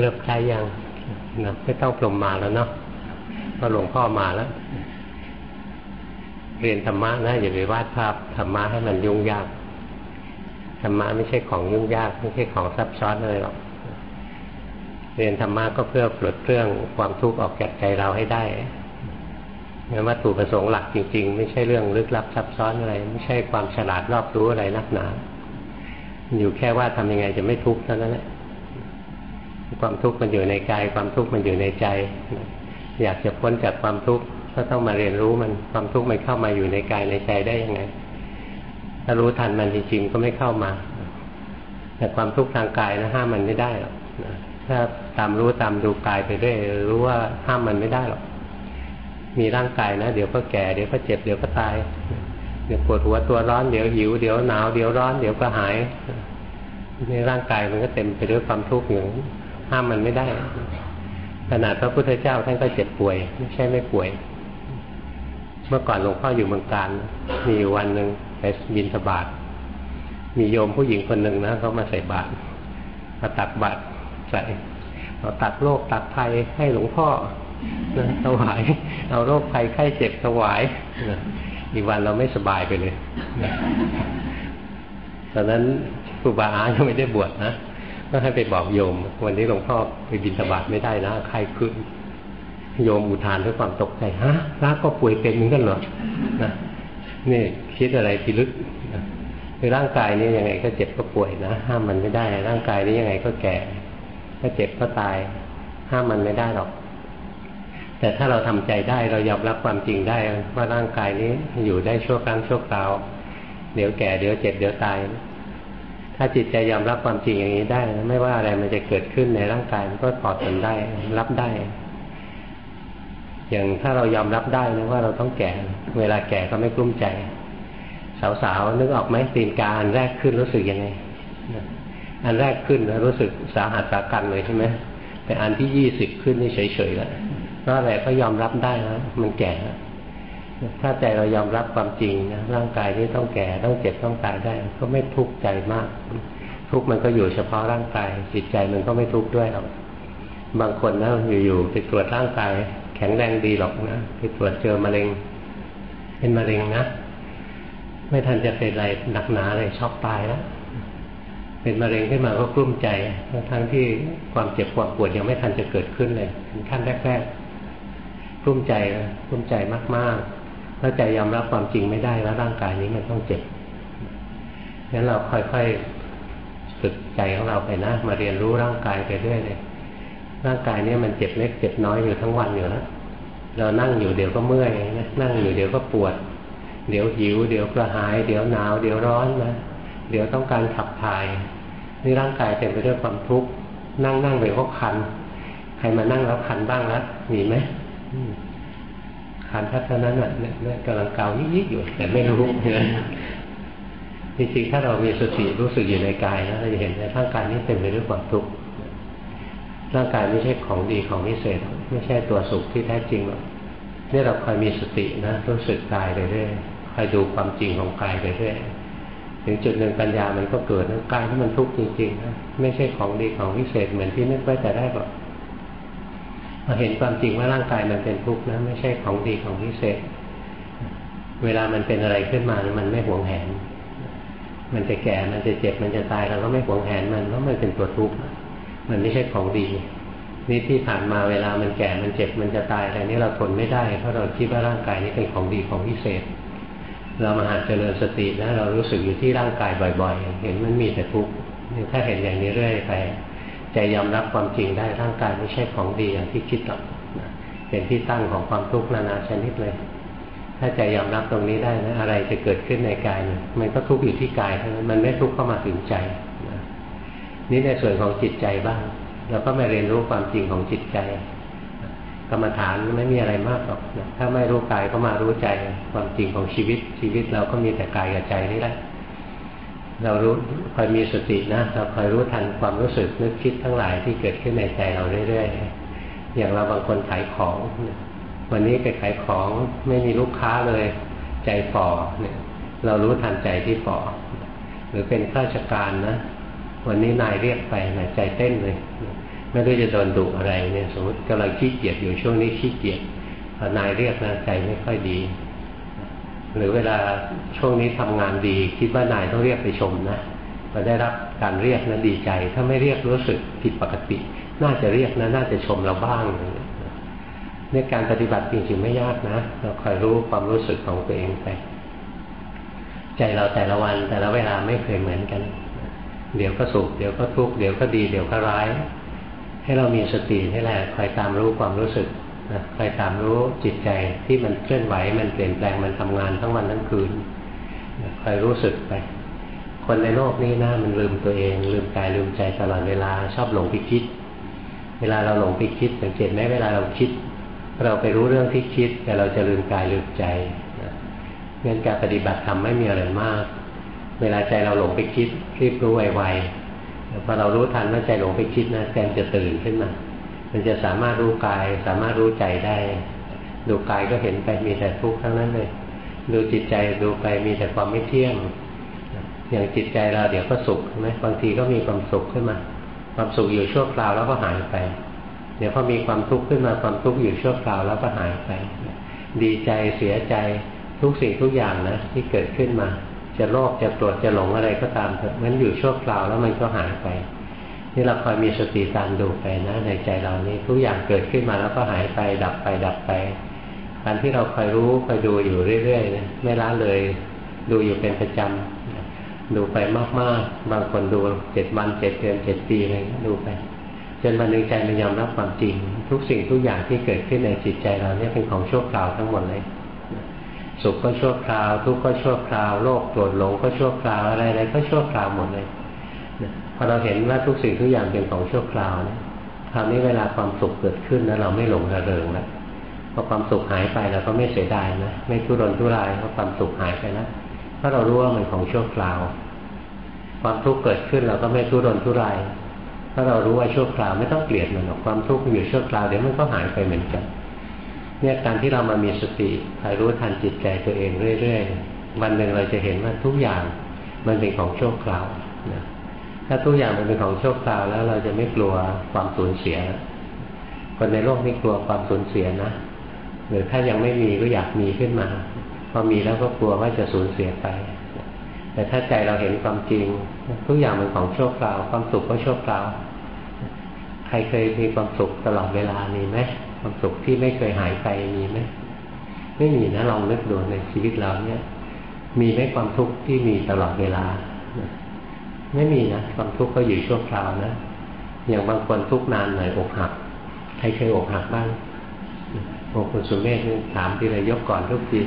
เลิกใช้ยังนะไม่ต้องปลมมาแล้วเนาะก็หลวงพ่อมาแล้ว เรียนธรรมะนะอย่าไปวาดภาพธรรมะให้มันยุ่งยากธรรมะไม่ใช่ของยุ่งยากไม่ใช่ของซับซ้อนเลยหรอกเรียนธรรมะก็เพื่อปลดเครื่องความทุกข์ออกจากใจเราให้ได้งั้นวัตถุประสงค์หลักจริง ๆ ไม่ใช่เรื่องลึกลับซับซ้อนอะไร ไม่ใช่ความฉลาดรอบรู้อะไรนักหนา อยู่แค่ว่าทำยังไงจะไม่ทุกข์เท่านั้นแหละ ความทุกข์มันอยู่ในกาย ความทุกข์มันอยู่ในใจ อยากจะพ้นจากความทุกข์ก็ต้องมาเรียนรู้มันความทุกข์มันเข้ามาอยู่ในกายในใจได้ยังไงถ้ารู้ทันมันจริงๆก็ไม่เข้ามา แต่ความทุกข์ทางกายนะห้ามมันไม่ได้หรอกถ้าตามรู้ตามดูกายไปเรื่อยรู้ว่าห้ามมันไม่ได้หรอกมีร่างกายนะเดี๋ยวก็แก่เดี๋ยวก็เจ็บเดี๋ยวก็ตายเดี๋ยวปวดหัวตัวร้อนเดี๋ยวหิวเดี๋ยวหนาวเดี๋ยวร้อนเดี๋ยวก็หายในร่างกายมันก็เต็มไปด้วยความทุกข์อยู่ ห้ามมันไม่ได้ ขนาดพระพุทธเจ้าท่านก็เจ็บป่วย ไม่ใช่ไม่ป่วย เมื่อก่อนหลวงพ่ออยู่เมืองการ มีวันหนึ่งไปบินสบาทมีโยมผู้หญิงคนหนึ่งนะเขามาใส่บาตรมาตักบาตรใส่เราตักโรคตักภัยให้หลวงพ่อถวาย เอาโรคภัยไข้เจ็บถวายอีกวันเราไม่สบายไปเลยตอนนั้นครูบาอายังไม่ได้บวชนะ ก็ให้ไปบอกโยม วันนี้หลวงพ่อไปบินสบาทไม่ได้นะใครขึ้น โยมอุทานด้วยความตกใจฮะพระก็ป่วยเป็นเหมือนกันเหรอนะนี่คิดอะไรพิลึกคือร่างกายนี้ยังไงก็เจ็บก็ป่วยนะห้ามมันไม่ได้ ร่างกายนี้ยังไงก็แก่ ก็เจ็บก็ตาย ห้ามมันไม่ได้หรอก แต่ถ้าเราทำใจได้เรายอมรับความจริงได้ว่าร่างกายนี้อยู่ได้ชั่วครั้งชั่วคราว เดี๋ยวแก่เดี๋ยวเจ็บเดี๋ยวตาย ถ้าจิตใจยอมรับความจริงอย่างนี้ได้ ไม่ว่าอะไรมันจะเกิดขึ้นในร่างกายมันก็ปลอดภัยได้ รับได้ อย่างถ้าเรายอมรับได้นะว่าเราต้องแก่ เวลาแก่ก็ไม่กลุ้มใจ สาวๆนึกออกไหมตีนกาอันแรกขึ้นรู้สึกยังไงอันแรกขึ้นรู้สึกสาหัสสากันเลยใช่ไหมแต่อันที่ยี่สิบขึ้นนี่เฉยๆแล้วเพราะอะไรก็ยอมรับได้นะมันแก่แล้ว ถ้าใจเรายอมรับความจริงนะร่างกายนี้ต้องแก่ต้องเจ็บต้องตายได้ ก็ไม่ทุกข์ใจมาก ทุกข์มันก็อยู่เฉพาะร่างกายจิตใจมันก็ไม่ทุกข์ด้วยหรอกบางคนนะอยู่ๆไปตรวจร่างกายแข็งแรงดีหรอกนะไปตรวจเจอมะเร็ง เป็นมะเร็งนะไม่ทันจะเป็นอะไรหนักหนาเลยช็อกตายแล้วเป็นมะเร็งขึ้นมาก็กลุ้มใจทั้งที่ความเจ็บความปวดยังไม่ทันจะเกิดขึ้นเลยขั้นแรกๆกลุ้มใจกลุ้มใจมากๆ ถ้าใจยอมรับความจริงไม่ได้แล้วร่างกายนี้มันต้องเจ็บงั้นเราค่อยๆฝึกใจของเราไปนะมาเรียนรู้ร่างกายไปเรื่อยเลยร่างกายนี้มันเจ็บเล็กเจ็บน้อยอยู่ทั้งวันอยู่แล้วเรานั่งอยู่เดี๋ยวก็เมื่อยนะนั่งอยู่เดี๋ยวก็ปวด เดี๋ยวหิว เดี๋ยวกระหาย เดี๋ยวหนาว เดี๋ยวร้อนนะเดี๋ยวต้องการขับถ่ายนี่ร่างกายเต็มไปด้วยความทุกข์นั่งนั่งไปก็คัน ใครมานั่งแล้วคันบ้างแล้วมีไหม ขันทัศนั้นน่ะเนี่ยกำลังเกายิบๆอยู่ แต่ไม่รู้จริงๆถ้าเรามีสติรู้สึกอยู่ในกายนะเราจะเห็นในร่างกายนี้เต็มไปด้วยความทุกข์ร่างกายไม่ใช่ของดีของพิเศษ ไม่ใช่ตัวสุขที่แท้จริงหรอกนี่เราคอยมีสตินะรู้สึกกายไปเรื่อยคอยดูความจริงของกายไปเรื่อยถึงจุดหนึ่งปัญญามันก็เกิดนะกายที่มันทุกข์จริงๆนะไม่ใช่ของดีของพิเศษเหมือนที่นึกไว้แต่แรกหรอก พอเห็นความจริงว่าร่างกายมันเป็นทุกข์นะไม่ใช่ของดีของพิเศษ เวลามันเป็นอะไรขึ้นมามันไม่หวงแหน มันจะแก่มันจะเจ็บมันจะตายเราก็ไม่หวงแหนมันเพราะมันเป็นตัวทุกข์มันไม่ใช่ของดีนี่ที่ผ่านมาเวลามันแก่มันเจ็บมันจะตายอะไรนี้เราทนไม่ได้เพราะเราคิดว่าร่างกายนี้เป็นของดีของพิเศษ เรามาหาเจริญสตินะเรารู้สึกอยู่ที่ร่างกายบ่อย ๆ เห็นมันมีแต่ทุกข์ถ้าเห็นอย่างนี้เรื่อยไป ใจยอมรับความจริงได้ร่างกายไม่ใช่ของดีอย่างที่คิดหรอกเป็นที่ตั้งของความทุกข์นานาชนิดเลย ถ้าใจยอมรับตรงนี้ได้นะอะไรจะเกิดขึ้นในกายมันก็ทุกข์อยู่ที่กายเท่านั้นมันไม่ทุกข์เข้ามาถึงใจนี่ในส่วนของจิตใจบ้างเราก็มาเรียนรู้ความจริงของจิตใจกรรมฐานไม่มีอะไรมากหรอกถ้าไม่รู้กายก็มารู้ใจความจริงของชีวิตชีวิตเราก็มีแต่กายกับใจนี่แหละ เรารู้คอยมีสตินะเราคอยรู้ทันความรู้สึกนึกคิดทั้งหลายที่เกิดขึ้นในใจเราเรื่อยๆอย่างเราบางคนขายของ วันนี้ไปขายของไม่มีลูกค้าเลยใจฝ่อเนี่ย เรารู้ทันใจที่ฝ่อหรือเป็นข้าราชการนะ วันนี้นายเรียกไปนายใจเต้นเลยไม่รู้จะโดนดุอะไรเนี่ย สมมติกำลังขี้เกียจอยู่ช่วงนี้ขี้เกียจพอนายเรียกนะใจไม่ค่อยดี หรือเวลาช่วงนี้ทำงานดี คิดว่านายต้องเรียกไปชมนะพอได้รับการเรียกนะดีใจ ถ้าไม่เรียกรู้สึกผิดปกติ น่าจะเรียกนะน่าจะชมเราบ้างเนี่ยการปฏิบัติจริงๆไม่ยากนะ เราคอยรู้ความรู้สึกของตัวเองไปใจเราแต่ละวันแต่ละเวลาไม่เคยเหมือนกัน เดี๋ยวก็สุขเดี๋ยวก็ทุกข์เดี๋ยวก็ดี เดี๋ยวก็ร้าย ให้เรามีสตินี่แหละคอยตามรู้ความรู้สึก นะคอยตามรู้จิตใจที่มันเคลื่อนไหว มันเปลี่ยนแปลงมันทำงานทั้งวันทั้งคืนคอยรู้สึกไป คนในโลกนี้นะมันลืมตัวเอง ลืมกายลืมใจตลอดเวลาชอบหลงไปคิด เวลาเราหลงไปคิดสังเกตไหมเวลาเราคิด เราไปรู้เรื่องที่คิด แต่เราจะลืมกายลืมใจงั้นการปฏิบัติทำไม่มีอะไรมาก เวลาใจเราหลงไปคิดรีบรู้ไวๆพอเรารู้ทันว่าใจหลงไปคิดนะใจจะตื่นขึ้นมา มันจะสามารถรู้กาย สามารถรู้ใจได้ ดูกายก็เห็นไปมีแต่ทุกข์ทั้งนั้นเลย ดูจิตใจดูไปมีแต่ความไม่เที่ยง อย่างจิตใจเราเดี๋ยวก็สุขใช่ไหมบางทีก็มีความสุขขึ้นมา ความสุขอยู่ชั่วคราวแล้วก็หายไป เดี๋ยวพอมีความทุกข์ขึ้นมาความทุกข์อยู่ชั่วคราวแล้วก็หายไป ดีใจเสียใจทุกสิ่งทุกอย่างนะที่เกิดขึ้นมา จะโลภจะโกรธจะหลงอะไรก็ตามเถอะมันอยู่ชั่วคราวแล้วมันก็หายไป นี่เราคอยมีสติตามดูไปนะ ในใจเรานี้ทุกอย่างเกิดขึ้นมาแล้วก็หายไปดับไปดับไปการที่เราคอยรู้คอยดูอยู่เรื่อยๆนะไม่ละเลย ดูอยู่เป็นประจำดูไปมากๆ บางคนดูเจ็ดวันเจ็ดเดือนเจ็ดปีอะไรดูไปจนวันหนึ่งใจมันยอมรับความจริง ทุกสิ่งทุกอย่างที่เกิดขึ้นในจิตใจเราเนี่ยเป็นของชั่วคราวทั้งหมดเลยสุขก็ชั่วคราว ทุกข์ก็ชั่วคราว โลภโกรธหลงก็ชั่วคราวอะไรอะไรก็ชั่วคราวหมดเลย พอเราเห็นว่าทุกสิ่งทุกอย่างเป็นของชั่วคราวเนี่ยคราวนี้เวลาความสุขเกิดขึ้นนะเราไม่หลงระเริงแล้วพอความสุขหายไปเราก็ไม่เสียดายนะไม่ทุรนทุรายเพราะความสุขหายไปแล้วเพราะเรารู้ว่ามันของชั่วคราว ความทุกข์เกิดขึ้นเราก็ไม่ทุรนทุรายถ้าเรารู้ว่าชั่วคราวไม่ต้องเกลียดมันหรอกความทุกข์มันอยู่ชั่วคราวเดี๋ยวมันก็หายไปเหมือนกันเนี่ยการที่เรามามีสติคอยรู้ทันจิตใจตัวเองเรื่อยๆวันหนึ่งเราจะเห็นว่าทุกอย่างมันเป็นของชั่วคราวนะ ถ้าทุกอย่างมันเป็นของโชคราวแล้วเราจะไม่กลัวความสูญเสีย คนในโลกนี้กลัวความสูญเสียนะหรือถ้ายังไม่มีก็อยากมีขึ้นมา พอมีแล้วก็กลัวว่าจะสูญเสียไป แต่ถ้าใจเราเห็นความจริง ทุกอย่างเป็นของชั่วคราว ความสุขก็ชั่วคราว ใครเคยมีความสุขตลอดเวลามีไหมความสุขที่ไม่เคยหายไปมีไหมไม่มีนะลองนึกดูในชีวิตเราเนี่ย มีไหมความทุกข์ที่มีตลอดเวลา ไม่มีนะความทุกข์ก็อยู่ชั่วคราวนะอย่างบางคนทุกนานหน่อยอกหักใครเคยอกหักบ้างบางคนสุเมธถามทีไรยกก่อนทุกที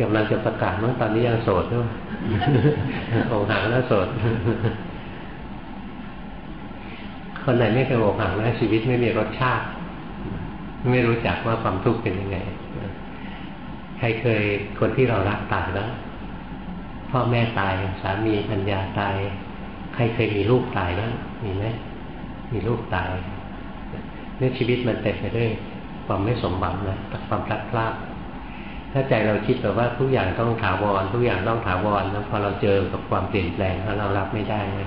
กำลังจะประกาศว่าตอนนี้ยังโสดด้วยอกหักแล้วโสด คนไหนไม่เคยอกหักนะชีวิตไม่มีรสชาติ ไม่รู้จักว่าความทุกข์เป็นยังไง ใครเคยคนที่เรารักตายแล้ว พ่อแม่ตายสามีพัญญาตาย ใครเคยมีลูกตายแล้วมีไหมมีลูกตายเนี่ยชีวิตมันเต็มไปด้วยความไม่สมบัตินะความพลัดพรากถ้าใจเราคิดแบบว่าทุกอย่างต้องถาวรทุกอย่างต้องถาวรแล้วพอเราเจอกับความเปลี่ยนแปลงแล้วเรารับไม่ได้ไหม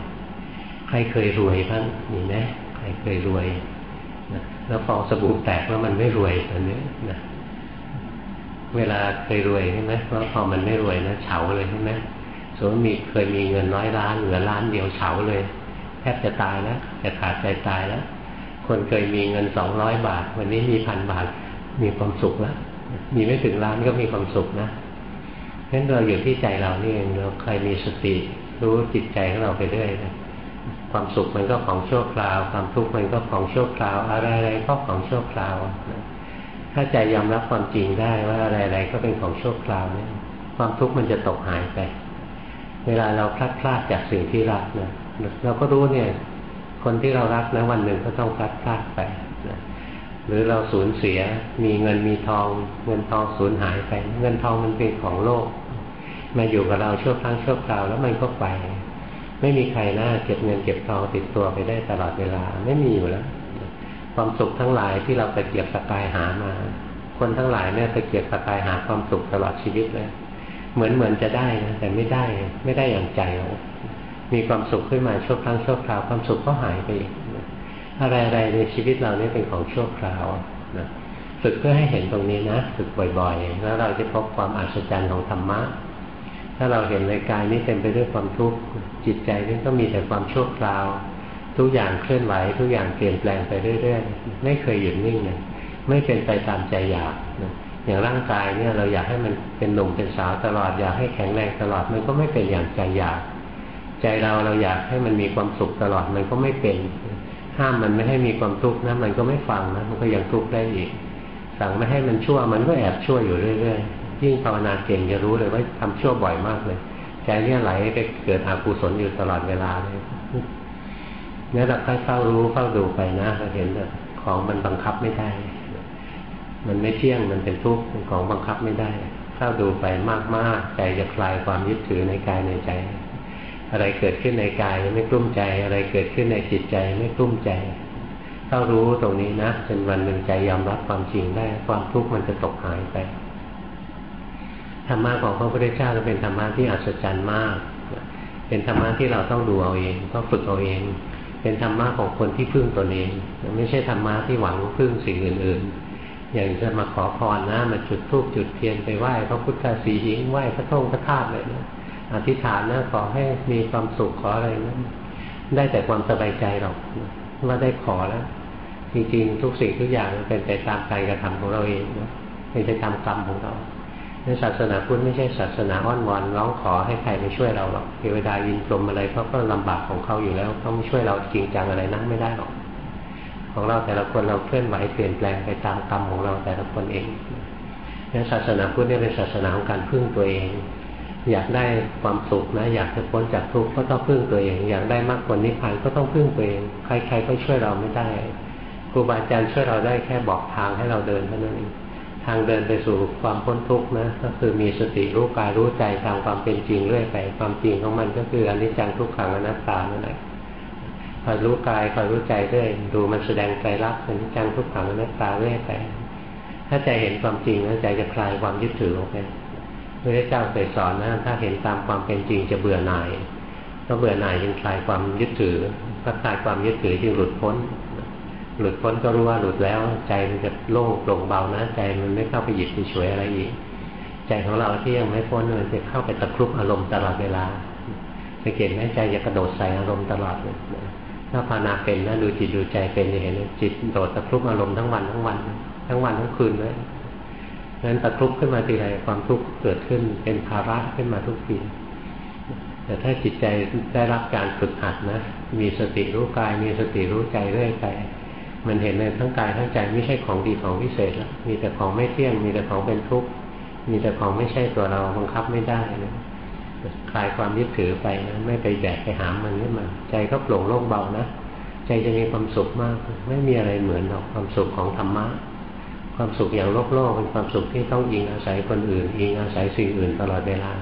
ใครเคยรวยบ้างมีไหมใครเคยรวยนะแล้วฟองสบู่แตกแล้วมันไม่รวยตอนนี้นะเวลาเคยรวยใช่ไหมแล้วพอมันไม่รวยนะเฉาเลยใช่ไหม สมมติมีเคยมีเงินน้อยล้านเหลือล้านเดียวเฉาเลย แทบจะตายแล้วจะขาดใจตายแล้ว คนเคยมีเงินสองร้อยบาท วันนี้มีพันบาทมีความสุขแล้วมีไม่ถึงล้านก็มีความสุขนะเพราะฉะนั้นเราอยู่ที่ใจเรานี่เองเราใครมีสติ รู้จิตใจของเราไปเรื่อยนะความสุขมันก็ของชั่วคราว ความทุกข์มันก็ของชั่วคราว อะไรๆก็ของชั่วคราวถ้าใจยอมรับความจริงได้ว่าอะไรๆก็เป็นของชั่วคราวเนี่ยความทุกข์มันจะตกหายไป เวลาเราพลัดพลาดจากสิ่งที่รักนะเราก็รู้เนี่ย คนที่เรารักนะวันหนึ่งก็ต้องพลัดพลาดไปนะหรือเราสูญเสียมีเงินมีทอง เงินทองสูญหายไป เงินทองมันเป็นของโลก มาอยู่กับเราชั่วครั้งชั่วคราวแล้วมันก็ไป ไม่มีใครน่าเก็บเงินเก็บทองติดตัวไปได้ตลอดเวลาไม่มีอยู่แล้ว ความสุขทั้งหลายที่เราไปเกียบตะกายหามา คนทั้งหลายเนี่ยไปเกียบตะกายหาความสุขตลอดชีวิตเลย เหมือนเหมือนจะได้นะแต่ไม่ได้ไม่ได้อย่างใจเรามีความสุขขึ้นมาชั่วครั้งชั่วคราวความสุขก็หายไปอีกอะไรๆในชีวิตเรานี่เป็นของชั่วคราวนะฝึกเพื่อให้เห็นตรงนี้นะฝึกบ่อยๆ แล้วเราจะพบความอัศจรรย์ของธรรมะ ถ้าเราเห็นในกายนี้เต็มไปด้วยความทุกข์จิตใจนี่ก็มีแต่ความชั่วคราว ทุกอย่างเคลื่อนไหว ทุกอย่างเปลี่ยนแปลงไปเรื่อยๆ ไม่เคยหยุดนิ่งเลยไม่เป็นไปตามใจอยากนะ อย่างร่างกายเนี่ยเราอยากให้มันเป็นหนุ่มเป็นสาวตลอดอยากให้แข็งแรงตลอดมันก็ไม่เป็นอย่างใจอยาก ใจเราเราอยากให้มันมีความสุขตลอดมันก็ไม่เป็น ห้ามมันไม่ให้มีความทุกข์นะมันก็ไม่ฟังนะมันก็ยังทุกข์ได้อีก สั่งไม่ให้มันชั่วมันก็แอบชั่วอยู่เรื่อยๆยิ่งภาวนาเก่งจะรู้เลยว่าทำชั่วบ่อยมากเลย ใจเนี่ยไหลไปเกิดอากุศลอยู่ตลอดเวลาเลยเนี่ยเราค่อยเฝ้ารู้เฝ้าดูไปนะเราเห็นแบบของมันบังคับไม่ได้ มันไม่เที่ยงมันเป็นทุกข์เป็นของบังคับไม่ได้เฝ้าดูไปมากๆใจจะคลายความยึดถือในกายในใจ อะไรเกิดขึ้นในกายไม่กลุ้มใจ อะไรเกิดขึ้นในจิตใจไม่กลุ้มใจเฝ้ารู้ตรงนี้นะจนวันหนึ่งใจยอมรับความจริงได้ ความทุกข์มันจะตกหายไปธรรมะของพระพุทธเจ้าจะเป็นธรรมะที่อัศจรรย์มาก เป็นธรรมะที่เราต้องดูเอาเองต้องฝึกเอาเอง เป็นธรรมะของคนที่พึ่งตนเอง ไม่ใช่ธรรมะที่หวังพึ่งสิ่งอื่นๆ อย่างจะมาขอพรนะมาจุดธูปจุดเทียนไปไหว้พระพุทธสีหิงไหว้พระท่งพระธาตุเลยนะอธิษฐานนะขอให้มีความสุขขออะไรนะได้แต่ความสบายใจหรอกว่าได้ขอแล้ว จริงๆ ทุกสิ่งทุกอย่างเป็นไปตามการกระทำของเราเองนะเป็นไปตามกรรมของเราในศาสนาพุทธไม่ใช่ศาสนาอ้อนวอนร้องขอให้ใครมาช่วยเราหรอกเทวดายินกลมอะไรเขาก็ลำบากของเขาอยู่แล้วเขาไม่ช่วยเราจริงจังอะไรนั่งไม่ได้หรอก ของเราแต่ละคนเราเคลื่อนไหวเปลี่ยนแปลงไปตามกรรมของเราแต่ละคนเองนี่ศาสนาพุทธนี่เป็นศาสนาของการพึ่งตัวเอง อยากได้ความสุขนะ อยากจะพ้นจากทุกข์ก็ต้องพึ่งตัวเอง อยากได้มรรคผลนิพพานก็ต้องพึ่งตัวเอง ใครๆก็ช่วยเราไม่ได้ครูบาอาจารย์ช่วยเราได้แค่บอกทางให้เราเดินเท่านั้นเองทางเดินไปสู่ความพ้นทุกข์นะก็คือมีสติรู้กายรู้ใจตามความเป็นจริงเรื่อยไปความจริงของมันก็คืออนิจจังทุกขังอนัตตานั่นแหละ คอยรู้กายคอยรู้ใจด้วยดูมันแสดงใจรักเป็นจังทุกขังอนัตตาเรื่อยไปถ้าใจเห็นความจริงแล้วใจจะคลายความยึดถือออกไปพระเจ้าเคยสอนนะถ้าเห็นตามความเป็นจริงจะเบื่อหน่ายก็เบื่อหน่ายจึงคลายความยึดถือก็คลายความยึดถือจึงหลุดพ้น หลุดพ้นก็รู้ว่าหลุดแล้ว ใจมันจะโล่งโปร่งเบานะใจมันไม่เข้าไปหยิบไปช่วยอะไรอีก ใจของเราที่ยังไม่พ้นมันจะเข้าไปตะครุบอารมณ์ตลอดเวลาสังเกตไหมใจจะกระโดดใส่อารมณ์ตลอดเลย ถ้าภาวนาเป็นนะดูจิตดูใจเป็นจะเห็นจิตโดดตะครุบอารมณ์ทั้งวันทั้งวัน ทั้งวันทั้งคืนเลยนั้นตะครุบขึ้นมาทีไรความทุกข์เกิดขึ้นเป็นภาระขึ้นมาทุกทีแต่ถ้าจิตใจได้รับการฝึกหัดนะมีสติรู้กาย มีสติรู้ใจเรื่อยไปมันเห็นในทั้งกายทั้งใจไม่ใช่ของดีของพิเศษแล้วมีแต่ของไม่เที่ยง มีแต่ของเป็นทุกข์มีแต่ของไม่ใช่ตัวเราบังคับไม่ได้นะ คลายความยึดถือไปนะไม่ไปแบกไปหามมันขึ้นมาใจก็โปร่งโล่งเบานะใจจะมีความสุขมาก ไม่มีอะไรเหมือนหรอกความสุขของธรรมะความสุขอย่างโลกโลกเป็นความสุขที่ต้องอิงอาศัยคนอื่น อิงอาศัยสิ่งอื่นตลอดเวลา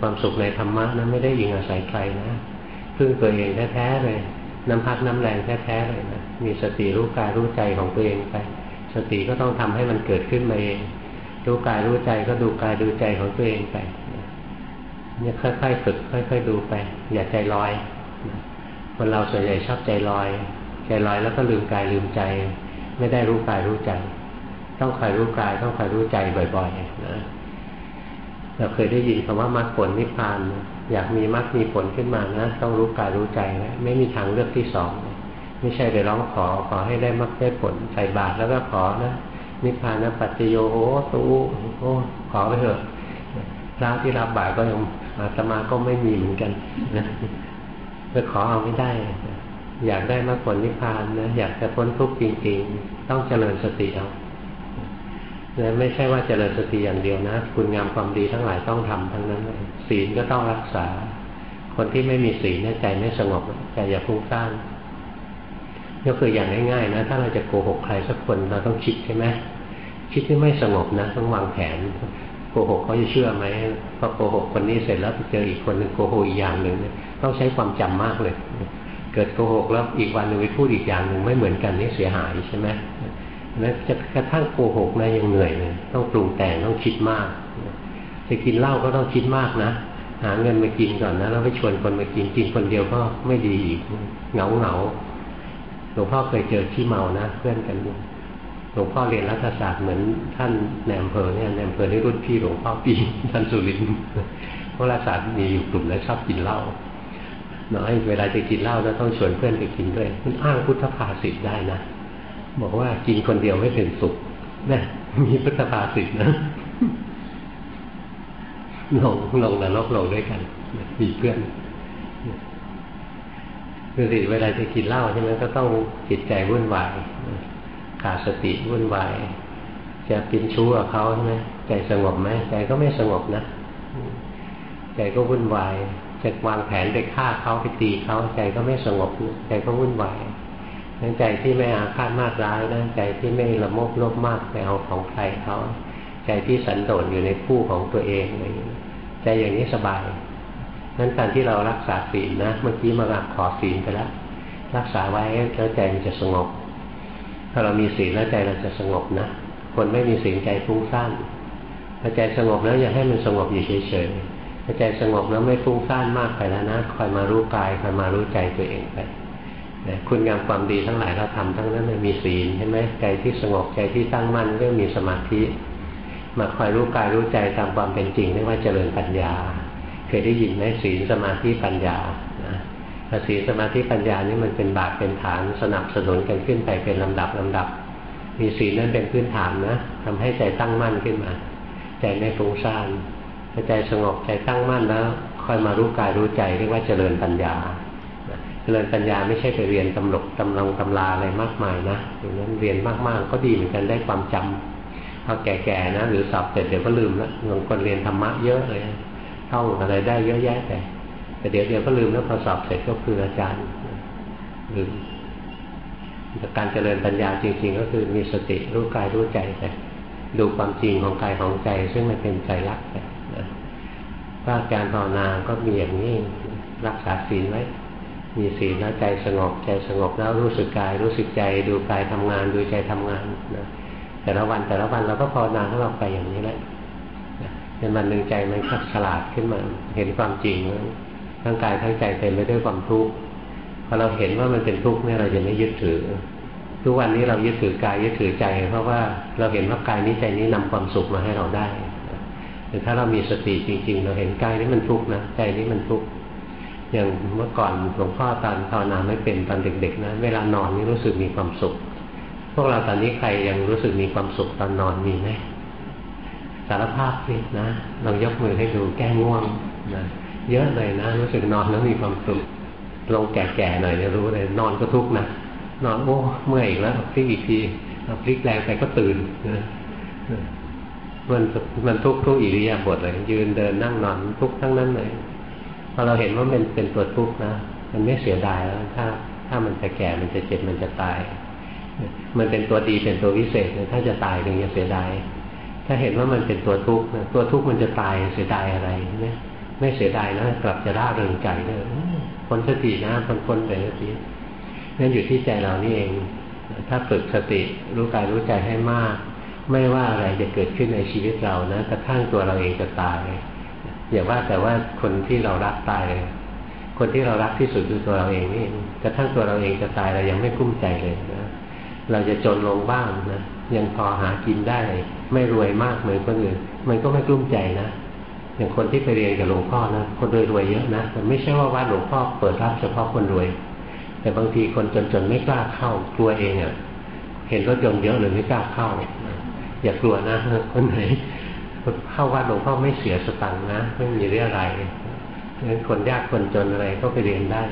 ความสุขในธรรมะนั้นไม่ได้อิงอาศัยใครนะพึ่งตัวเองแท้ๆเลยน้ำพักน้ำแรงแท้ๆเลยนะมีสติรู้กายรู้ใจของตัวเองไป สติก็ต้องทำให้มันเกิดขึ้นมาเองรู้กายรู้ใจก็ดูกายดูใจของตัวเองไป เนี่ยค่อยๆฝึกค่อย ๆ ดูไป อย่าใจลอยคนเราส่วนใหญ่ชอบใจลอย ใจลอยแล้วก็ลืมกายลืมใจ ไม่ได้รู้กายรู้ใจ ต้องคอยรู้กายต้องคอยรู้ใจบ่อยๆนะเราเคยได้ยินคำว่ามรรคผลนิพพาน อยากมีมรรคมีผลขึ้นมานะต้องรู้กายรู้ใจนะไม่มีทางเลือกที่สองไม่ใช่ไปร้องขอขอให้ได้มรรคได้ผลใส่บาตรแล้วก็ขอนะนิพพานนะปัจจโยโหตูโอ้ขอไปเถอะพระที่รับบาตรก็ยัง อาตมาก็ไม่มีเหมือนกันนะจะขอเอาไม่ได้ อยากได้มรรคผลนิพพานนะอยากจะพ้นทุกข์จริงๆ ต้องเจริญสติเอาและไม่ใช่ว่าเจริญสติอย่างเดียวนะคุณงามความดีทั้งหลายต้องทำทั้งนั้นศีลก็ต้องรักษา คนที่ไม่มีศีลใจไม่สงบใจอย่าฟุ้งซ่านก็คืออย่างง่ายๆนะ ถ้าเราจะโกหกใครสักคนเราต้องคิดใช่ไหมคิดที่ไม่สงบนะ ต้องวางแผน กหกเขาจะเชื่อไหมพอโกหกคนนี้เสร็จแล้วไปเจออีกคนหนึ่งโกหกอีกอย่างหนึ่งต้องใช้ความจำมากเลย เกิดโกหกแล้วอีกวันหนึ่งไปพูดอีกอย่างหนึ่งไม่เหมือนกันนี่เสียหายใช่ไหมแล้วจะกระทั่งโกหกนะยังเหนื่อยเลยต้องปรุงแต่งต้องคิดมากจะกินเหล้าก็ต้องคิดมากนะหาเงินมากินก่อนนะแล้วไปชวนคนมากินกินคนเดียวก็ไม่ดีอีกเหงาเหงาหลวงพ่อเคยเจอที่เมานะเพื่อนกัน ลวงพ่อเรียนรัฐศาสตร์เหมือนท่านแนมเพอเนี่ยแนมเพอที่รุ่นพี่หลวงพ่อปีท่านสุรินทร์เพราะรัฐศาสตร์มีอยู่กลุ่มแล้วชอบกินเหล้าน้อยเวลาจะกินเหล้าแล้วต้องชวนเพื่อนไปกินด้วยมันอ้างพุทธภาษิตได้นะบอกว่ากินคนเดียวไม่เป็นสุขนะมีพุทธภาษิตนะลงลงนรกลงด้วยกันมีเพื่อนคือสิเวลาจะกินเหล้าใช่ไหมก็ต้องจิตใจวุ่นวาย ขาดสติวุ่นวายจะปินชู้กับเขาใช่ไหมใจสงบไหมใจก็ไม่สงบนะใจก็วุ่นวายจะวางแผนไปฆ่าเขาไปตีเขาใจก็ไม่สงบใจก็วุ่นวายนั้นใจที่ไม่อาฆาตมากร้ายนะใจที่ไม่ละโมบโลภมากไปเอาของใครเขาใจที่สันโดษอยู่ในผู้ของตัวเองอะไรอย่างนี้ใจอย่างนี้สบายนั้นการที่เรารักษาศีลนะ เมื่อกี้มารักขอศีลไปแล้วรักษาไว้แล้วใจมันจะสงบ ถ้าเรามีศีลแล้วใจเราจะสงบนะ คนไม่มีศีลใจฟุ้งซ่านพอใจสงบแล้วอย่าให้มันสงบอยู่เฉยๆพอใจสงบแล้วไม่ฟุ้งซ่านมากไปแล้วนะคอยมารู้กายคอยมารู้ใจตัวเองไปคุณงามความดีทั้งหลายเราทำทั้งนั้นมีศีลใช่ไหมใจที่สงบใจที่ตั้งมั่นก็มีสมาธิ มาคอยรู้กายรู้ใจตามความเป็นจริงเรียกว่าเจริญปัญญา เคยได้ยินไหมศีลสมาธิปัญญา ศีสมาธิปัญญานี่มันเป็นบาตเป็นฐานสนับสนุนกันขึ้นไปเป็นลำดับลำดับ มีศีลนั่นเป็นพื้นฐานนะทำให้ใจตั้งมั่นขึ้นมา ใจไม่ฟุ้งซ่านใจสงบใจตั้งมั่นแล้วค่อยมารู้กายรู้ใจเรียกว่าเจริญปัญญาเจริญปัญญาไม่ใช่ไปเรียนตำลกตำลังตำลาอะไรมากมายนะอย่างนั้นเรียนมากๆ ก็ดีเหมือนกันได้ความจำพอแก่ๆนะ หรือสอบเสร็จเดี๋ยวก็ลืมแล้วบางคนเรียนธรรมะเยอะเลยท่องอะไรได้เยอะแยะแต่ แต่เดี๋ยวเดี๋ยวก็ลืมแล้วพอสอบเสร็จก็คืออาจารย์ลืมการเจริญปัญญาจริง ๆ ก็คือมีสติรู้กายรู้ใจไปดูความจริงของกายของใจ ซึ่งมันเป็นใจรักไปถ้าการภาวนาก็มีอย่างนี้รักษาศีลไว้ มีศีลแล้วใจสงบใจสงบแล้วรู้สึกกายรู้สึกใจ ดูกายทำงานดูใจทำงานนะแต่ละวันแต่ละวันเราก็ภาวนาของเราไปอย่างนี้แหละเป็นวันหนึ่งใจมันก็ฉลาดขึ้นมาเห็นความจริงว่า ทั้งกายทั้งใจเต็มไปด้วยความทุกข์พอเราเห็นว่ามันเป็นทุกข์เนี่ยเราจะไม่ยึดถือ ทุกวันนี้เรายึดถือกายยึดถือใจ เพราะว่าเราเห็นว่ากายนี้ใจนี้นำความสุขมาให้เราได้แต่ถ้าเรามีสติจริง ๆ เราเห็นกายนี้มันทุกข์นะใจนี้มันทุกข์อย่างเมื่อก่อนหลวงพ่อตอนภาวนาไม่เป็นตอนเด็ก ๆ นะ เวลานอนนี่รู้สึกมีความสุข พวกเราตอนนี้ใครยังรู้สึกมีความสุขตอนนอนมีไหมสารภาพสินะลองยกมือให้ดูแก้ง่วงนะ เยอะเลยนะรู้สึกนอนแล้วมีความสุขลงแก่ๆหน่อยเนี่ยรู้เลย นอนก็ทุกข์นะนอนโอ้เมื่อยอีกแล้วพลิกอีกทีพลิกแรงไปก็ตื่นนะมันมันทุกข์ทุกอิริยาบถเลย ยืนเดินนั่งนอนทุกข์ทั้งนั้นเลยพอเราเห็นว่ามันเป็นตัวทุกข์นะมันไม่เสียดายแล้วถ้า ถ้ามันจะแก่มันจะเจ็บมันจะตาย มันเป็นตัวดีเป็นตัววิเศษถ้าจะตายถึงจะเสียดายถ้าเห็นว่ามันเป็นตัวทุกข์ตัวทุกข์มันจะตายเสียดายอะไรเนี่ย ไม่เสียดายนะกลับจะร่าเริงใจเลยคนสตินะคนคนแต่สตินั่นอยู่ที่ใจเรานี่เอง ถ้าฝึกสติรู้กายรู้ใจให้มาก ไม่ว่าอะไรจะเกิดขึ้นในชีวิตเรานะกระทั่งตัวเราเองจะตายอย่าว่าแต่ว่าคนที่เรารักตายเลยคนที่เรารักที่สุดคือตัวเราเองนี่กระทั่งตัวเราเองจะตายเรายังไม่กุ้มใจเลยนะเราจะจนลงบ้างนะยังพอหากินได้ ไม่รวยมากเหมือนคนอื่นมันก็ไม่กลุ้มใจนะ อย่างคนที่ไปเรียนกับหลวงพ่อนะคนรวยรวยเยอะนะแต่ไม่ใช่ว่าวัดหลวงพ่อเปิดรับเฉพาะคนรวย แต่บางทีคนจนๆไม่กล้าเข้ากลัวเองอะ่ะเห็นรถยนต์เยอะเลยไม่กล้าเข้า อย่ากลัวนะคนไหนเข้าวัดหลวงพ่อไม่เสียสตังค์นะไม่มีเรื่องอะไรงั้นคนยากคนจนอะไรก็ไปเรียนได้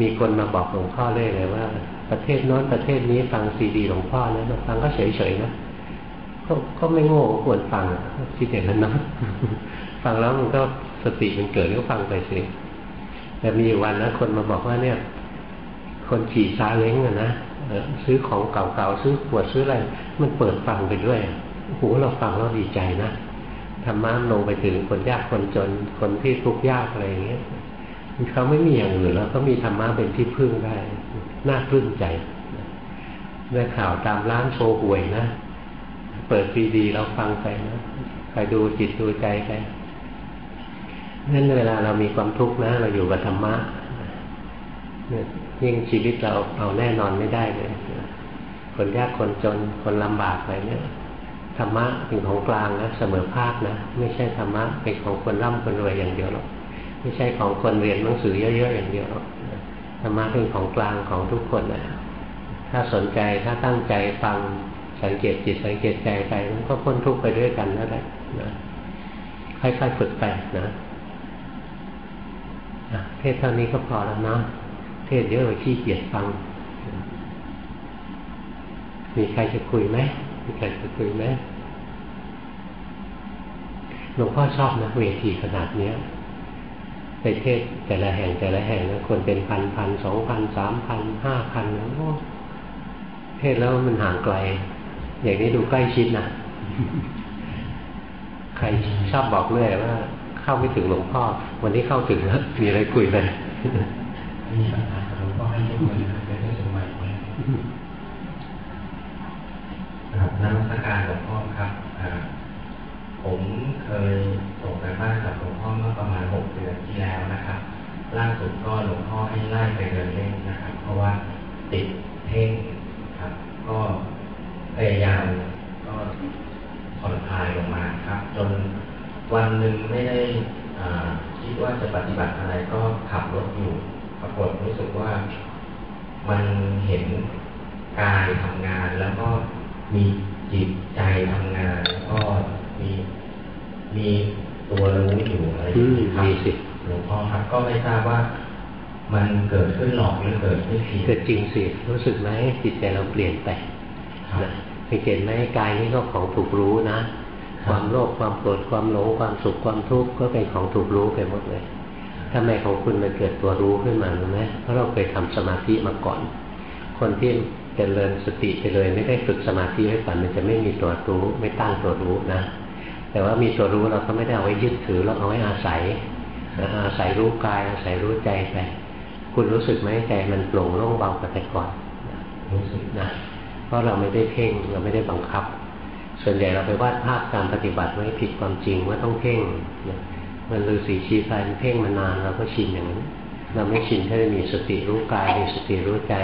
มีคนมาบอกหลวงพ่อเลยเลยว่า ประเทศโน้นประเทศนี้ฟังซีดีหลวงพ่อนะฟังก็เฉยๆนะ ก็ก็ไม่โง่ควรฟังคิดอย่างนั้นนะฟังแล้วมันก็สติมันเกิดก็ฟังไปสิแต่มีวันนะคนมาบอกว่าเนี่ย คนขี่ซาเล้งอะนะซื้อของเก่าๆซื้อขวดซื้ออะไรมันเปิดฟังไปด้วยโอ้โหเราฟังแล้วดีใจนะธรรมะลงไปถึงคนยากคนจนคนที่ทุกข์ยากอะไรอย่างเงี้ยเขาไม่มีอย่างอื่นแล้วก็มีธรรมะเป็นที่พึ่งได้น่าปลื้มใจได้ข่าวตามร้านโชว์หวยนะ เปิดซีดีเราฟังไปนะไปดูจิตดูใจไปนั่นเวลาเรามีความทุกข์นะ เราอยู่กับธรรมะยิ่งชีวิตเราเอาแน่นอนไม่ได้เลยคนยากคนจนคนลำบากอะไรเนี่ยธรรมะเป็นของกลางนะเสมอภาคนะไม่ใช่ธรรมะเป็นของคนร่ำคนรวยอย่างเดียวหรอกไม่ใช่ของคนเรียนหนังสือเยอะๆอย่างเดียวหรอกธรรมะเป็นของกลางของทุกคนนะถ้าสนใจถ้าตั้งใจฟัง สังเกตจิตสังเกตใจไปมันก็พ้นทุกข์ไปด้วยกันนั่นแหละนะค่อยๆฝึกไปนะเทศเท่านี้ก็พอแล้วนะเทศเยอะเลยขี้เกียจฟัง มีใครจะคุยไหมมีใครจะคุยไหมหลวงพ่อชอบนะเวทีขนาดเนี้ยไปเทศแต่ละแห่งแต่ละแห่งนะคนเป็นพันพันสองพันสามพันห้าพันนะเทศแล้วมันห่างไกล อย่างนี้ดูใกล้ชิดนะใครชอบบอกเรื่อยว่า เข้าไม่ถึงหลวงพ่อ วันนี้เข้าถึงแล้วมีอะไรคุยเลยมีปัญหากับหลวงพ่อให้ทุกคนไปได้สมัยครับนักการหลวงพ่อครับผมเคยส่งไปบ้านกับหลวงพ่อเมื่อประมาณหกเดือนที่แล้วนะครับ ล่าสุดก็หลวงพ่อให้ไล่ไปเดินเล่นนะครับ เพราะว่าติดเพ่งครับ ก็ พยายามก็ผ่อนคลายลงมาครับ จนวันหนึ่งไม่ได้คิดว่าจะปฏิบัติอะไรก็ขับรถอยู่ปรากฏรู้สึกว่ามันเห็นกายทำงานแล้วก็มีจิตใจทำงานก็มีมีตัวรู้อยู่อะไรอย่างนี้ครับหลวงพ่อครับ ก็ไม่ทราบว่ามันเกิดขึ้นหลอกหรือเกิดไม่จริงเกิดจริงสิรู้สึกไหมจิตใจเราเปลี่ยนไป สังเกตไหมกายนี้ก็ของถูกรู้นะ ความโลภความโกรธความหลงความสุขความทุกข์ก็เป็นของถูกรู้ไปหมดเลยทำไมของคุณมันเกิดตัวรู้ขึ้นมารู้ไหมเพราะเราเคยทำสมาธิมาก่อน คนที่จเจริญสติไปเลย ไม่ได้ฝึกสมาธิไว้ก่อนมันจะไม่มีตัวรู้ไม่ตั้งตัวรู้นะ แต่ว่ามีตัวรู้เราก็ไม่ได้เอาไว้ยึดถือเราเอาไว้อาศัยอาศัยรู้กายอาศัยรู้ใจไปคุณรู้สึกไหมใจมันโปร่งโล่งเบากว่าแต่ก่อนรู้สึกนะเพ ราะเราไม่ได้เพ่งเราไม่ได้บังคับ ส่วนใหญ่เราไปวาดภาพการปฏิบัติไว้ผิดความจริงว่าต้องเพ่งมันฤาษีชี้ไปมันเพ่งมานานเราก็ชินอย่างนั้นเราไม่ชินถ้าจะมีสติรู้กายมีสติรู้ใจ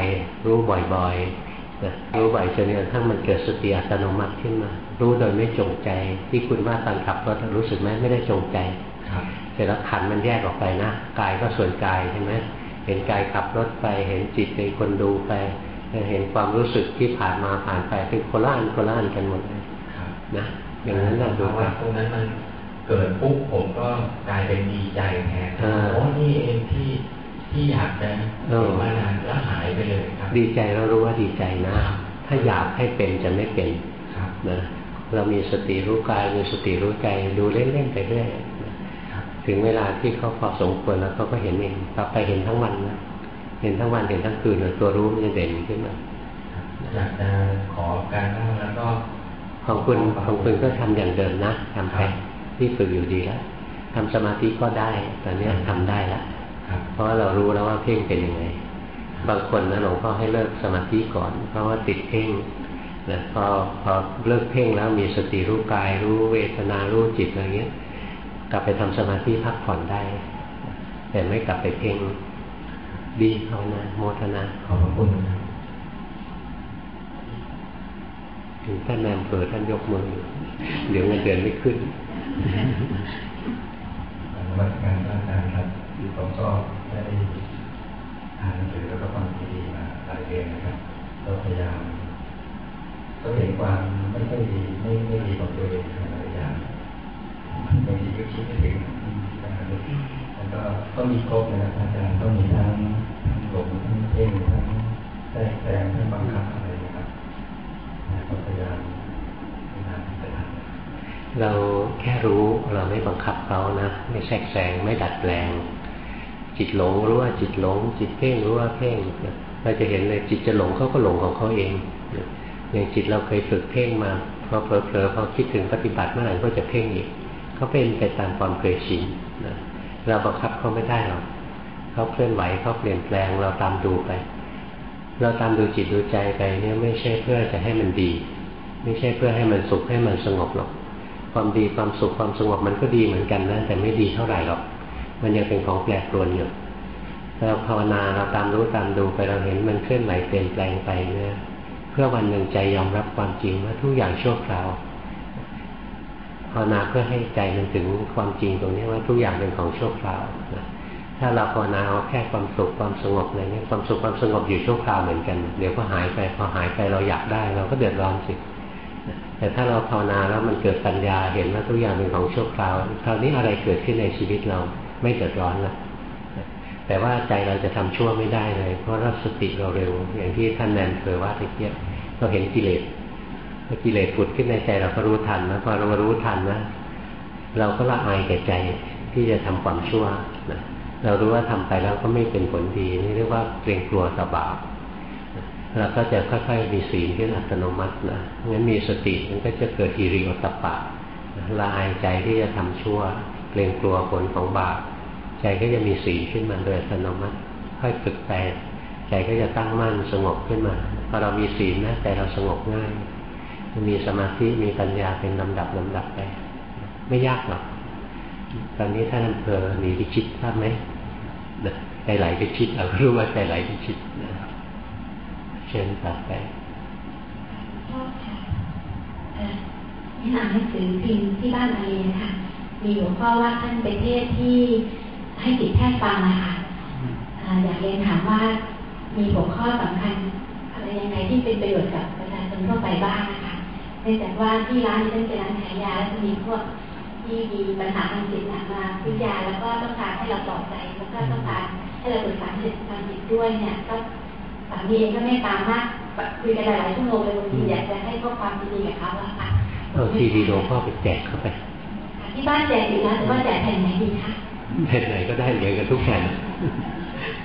รู้บ่อยๆรู้บ่อยจนกระทั่งมันเกิดสติอัตโนมัติขึ้นมา รู้โดยไม่จงใจ ที่คุณว่าตอนขับรถรู้สึกไหมไม่ได้จงใจเสร็จแล้วขันมันแยกออกไปนะกายก็ส่วนกายใช่ไหมเห็นกายขับรถไป เห็นจิตเป็นคนดูไป เห็นความรู้สึกที่ผ่านมาผ่านไปเป็นโคล่านโคล่านกันหมดเลยนะอย่างนั้นเราดูว่าตรงนั้นมันเกิดปุ๊บผมก็กลายเป็นดีใจแทนโอ้นี่เองที่ที่อยากจะมานานแล้วหายไปเลยครับ ดีใจเรารู้ว่าดีใจนะ ถ้าอยากให้เป็นจะไม่เป็นนะเรามีสติรู้กายมีสติรู้ใจดูเล่นๆไปเรื่อยถึงเวลาที่เขาพอสมควรแล้วเขาก็เห็นเองต่อไปเห็นทั้งวันนะ เห็นทั้งวันเห็นทั้งคืนตัวรู้มันจะเด่นขึ้นมาอยากจะขอการนั่งแล้วก็ของคุณของคุณก็ทำอย่างเดิมนะทำไปที่ฝึกอยู่ดีแล้วทำสมาธิก็ได้ตอนนี้ทำได้แล้วเพราะว่าเรารู้แล้วว่าเพ่งเป็นยังไง บางคนนะหลวงพ่อให้เลิกสมาธิก่อน เพราะว่าติดเพ่งนะพอพอเลิกเพ่งแล้วมีสติรู้กาย รู้เวทนารู้จิตอะไรเงี้ย กลับไปทำสมาธิพักผ่อนได้ แต่ไม่กลับไปเพ่ง ดีภาวนาโมทนาขอบคุณถึงท่านแนมเปิดท่านยกมือ เดี๋ยวเงินเดือนไม่ขึ้นวัดงานอาจารย์ครับผมก็ได้อ่านหนังสือแล้วก็ฟังซีดีมาหลายเดือนนะครับก็พยายาม ก็เห็นความไม่ค่อยดีไม่ไม่ดีของตัวเองหลายอย่างบางทีก็คิดไม่ถึงแล้ว ก็ก็มีครบนะครับอาจารย์ก็มีทั้งทั้งหลงทั้งเพ่งทั้งแทรกแซงทั้งบังคับอะไรนะครับก็พยายามพยายามจะทำเราแค่รู้เราไม่บังคับเขานะ ไม่แทรกแซงไม่ดัดแปลง จิตหลงรู้ว่าจิตหลง จิตเพ่งรู้ว่าเพ่งเราจะเห็นเลยจิตจะหลงเขาก็หลงของเขาเองอย่างจิตเราเคยฝึกเพ่งมาพอเผลอๆพอคิดถึงปฏิบัติเมื่อไหร่ก็จะเพ่งอีกเขาเป็นไปตามความเคยชินนะ เราบังคับเขาไม่ได้หรอกเขาเคลื่อนไหวเขาเปลี่ยนแปลงเราตามดูไป เราตามดูจิตดูใจไปเนี่ยไม่ใช่เพื่อจะให้มันดี ไม่ใช่เพื่อให้มันสุขให้มันสงบหรอก ความดีความสุขความสงบมันก็ดีเหมือนกันนะแต่ไม่ดีเท่าไหร่หรอก มันยังเป็นของแปรปรวนอยู่เราภาวนาเราตามรู้ตามดูไปเราเห็นมันเคลื่อนไหวเปลี่ยนแปลงไปเนี่ยเพื่อวันหนึ่งใจยอมรับความจริงว่าทุกอย่างชั่วคราว ภาวนาเพื่อให้ใจมันถึงความจริงตรงนี้ว่าทุกอย่างเป็นของชั่วคราวนะถ้าเราภาวนาเอาแค่ความสุขความสงบอะไรเนี้ความสุขความสงบอยู่ชั่วคราวเหมือนกัน เดี๋ยวก็หายไปพอหายไปเราอยากได้ เราก็เดือดร้อนสิแต่ถ้าเราภาวนาแล้วมันเกิดปัญญาเห็นว่าทุกอย่างเป็นของชั่วคราวคราวนี้อะไรเกิดขึ้นในชีวิตเราไม่เดือดร้อนล้วแต่ว่าใจเราจะทำชั่วไม่ได้เลย เพราะรัสติเราเร็ว อย่างที่ท่านแนนเคยว่าตะเกียบเราเห็นกิเลส กิเลสผุดขึ้นในใจเราก็รู้ทันนะพอเรารู้ทันนะ เราก็ละอายแก่ใจที่จะทำความชั่วนะเรารู้ว่าทำไปแล้วก็ไม่เป็นผลดีนี่เรียกว่าเกรงกลัวต่อบาปเราก็จะค่อยๆมีศีลขึ้นอัตโนมัตินะงั้นมีสติมันก็จะเกิดอิริโอตปะละอายใจที่จะทำชั่ว เกรงกลัวผลของบาปใจก็จะมีศีลขึ้นมาโดยอัตโนมัติ ค่อยฝึกไปใจก็จะตั้งมั่นสงบขึ้นมาพอเรามีศีลนะใจเราสงบง่าย มีสมาธิมีปัญญาเป็นลำดับลำดับไปไม่ยากหรอกตอนนี้ท่านอำเภอหนีไปชิดทราบไหมใจไหลไปชิดเรารู้ว่าใจไหลไปชิดเชิญต่อไปนี่อ่านหนังสือพิมพ์ที่บ้านอาเรียนค่ะ มีหลวงพ่อว่าท่านเป็นเทศที่ให้ติดแพทย์ฟังนะคะอยากเรียนถามว่ามีหัวข้อสำคัญอะไรยังไงที่เป็นประโยชน์กับประชาชนทั่วไปบ้างนะคะ เนื่องจากว่าที่ร้านนี้เป็นร้านขายยาแล้วจะมีพวกที่มีปัญหาทางจิตมาซื้อยาแล้วก็ต้องการให้เราปลอบใจแล้วก็ต้องการให้เราปรึกษาทางจิตด้วยเนี่ย ก็สามีเองก็ไม่ตามมากคุยกันหลายชั่วโมงเลยบางทีอยากจะให้ข้อความดีๆกับเขาอะค่ะเอาซีดีโดพ่อไปแจกเข้าไปที่บ้านแจกอยู่แล้วแต่ว่าแจกแผ่นไหนดีคะแผ่นไหนก็ได้เหมือนกันทุกแผ่น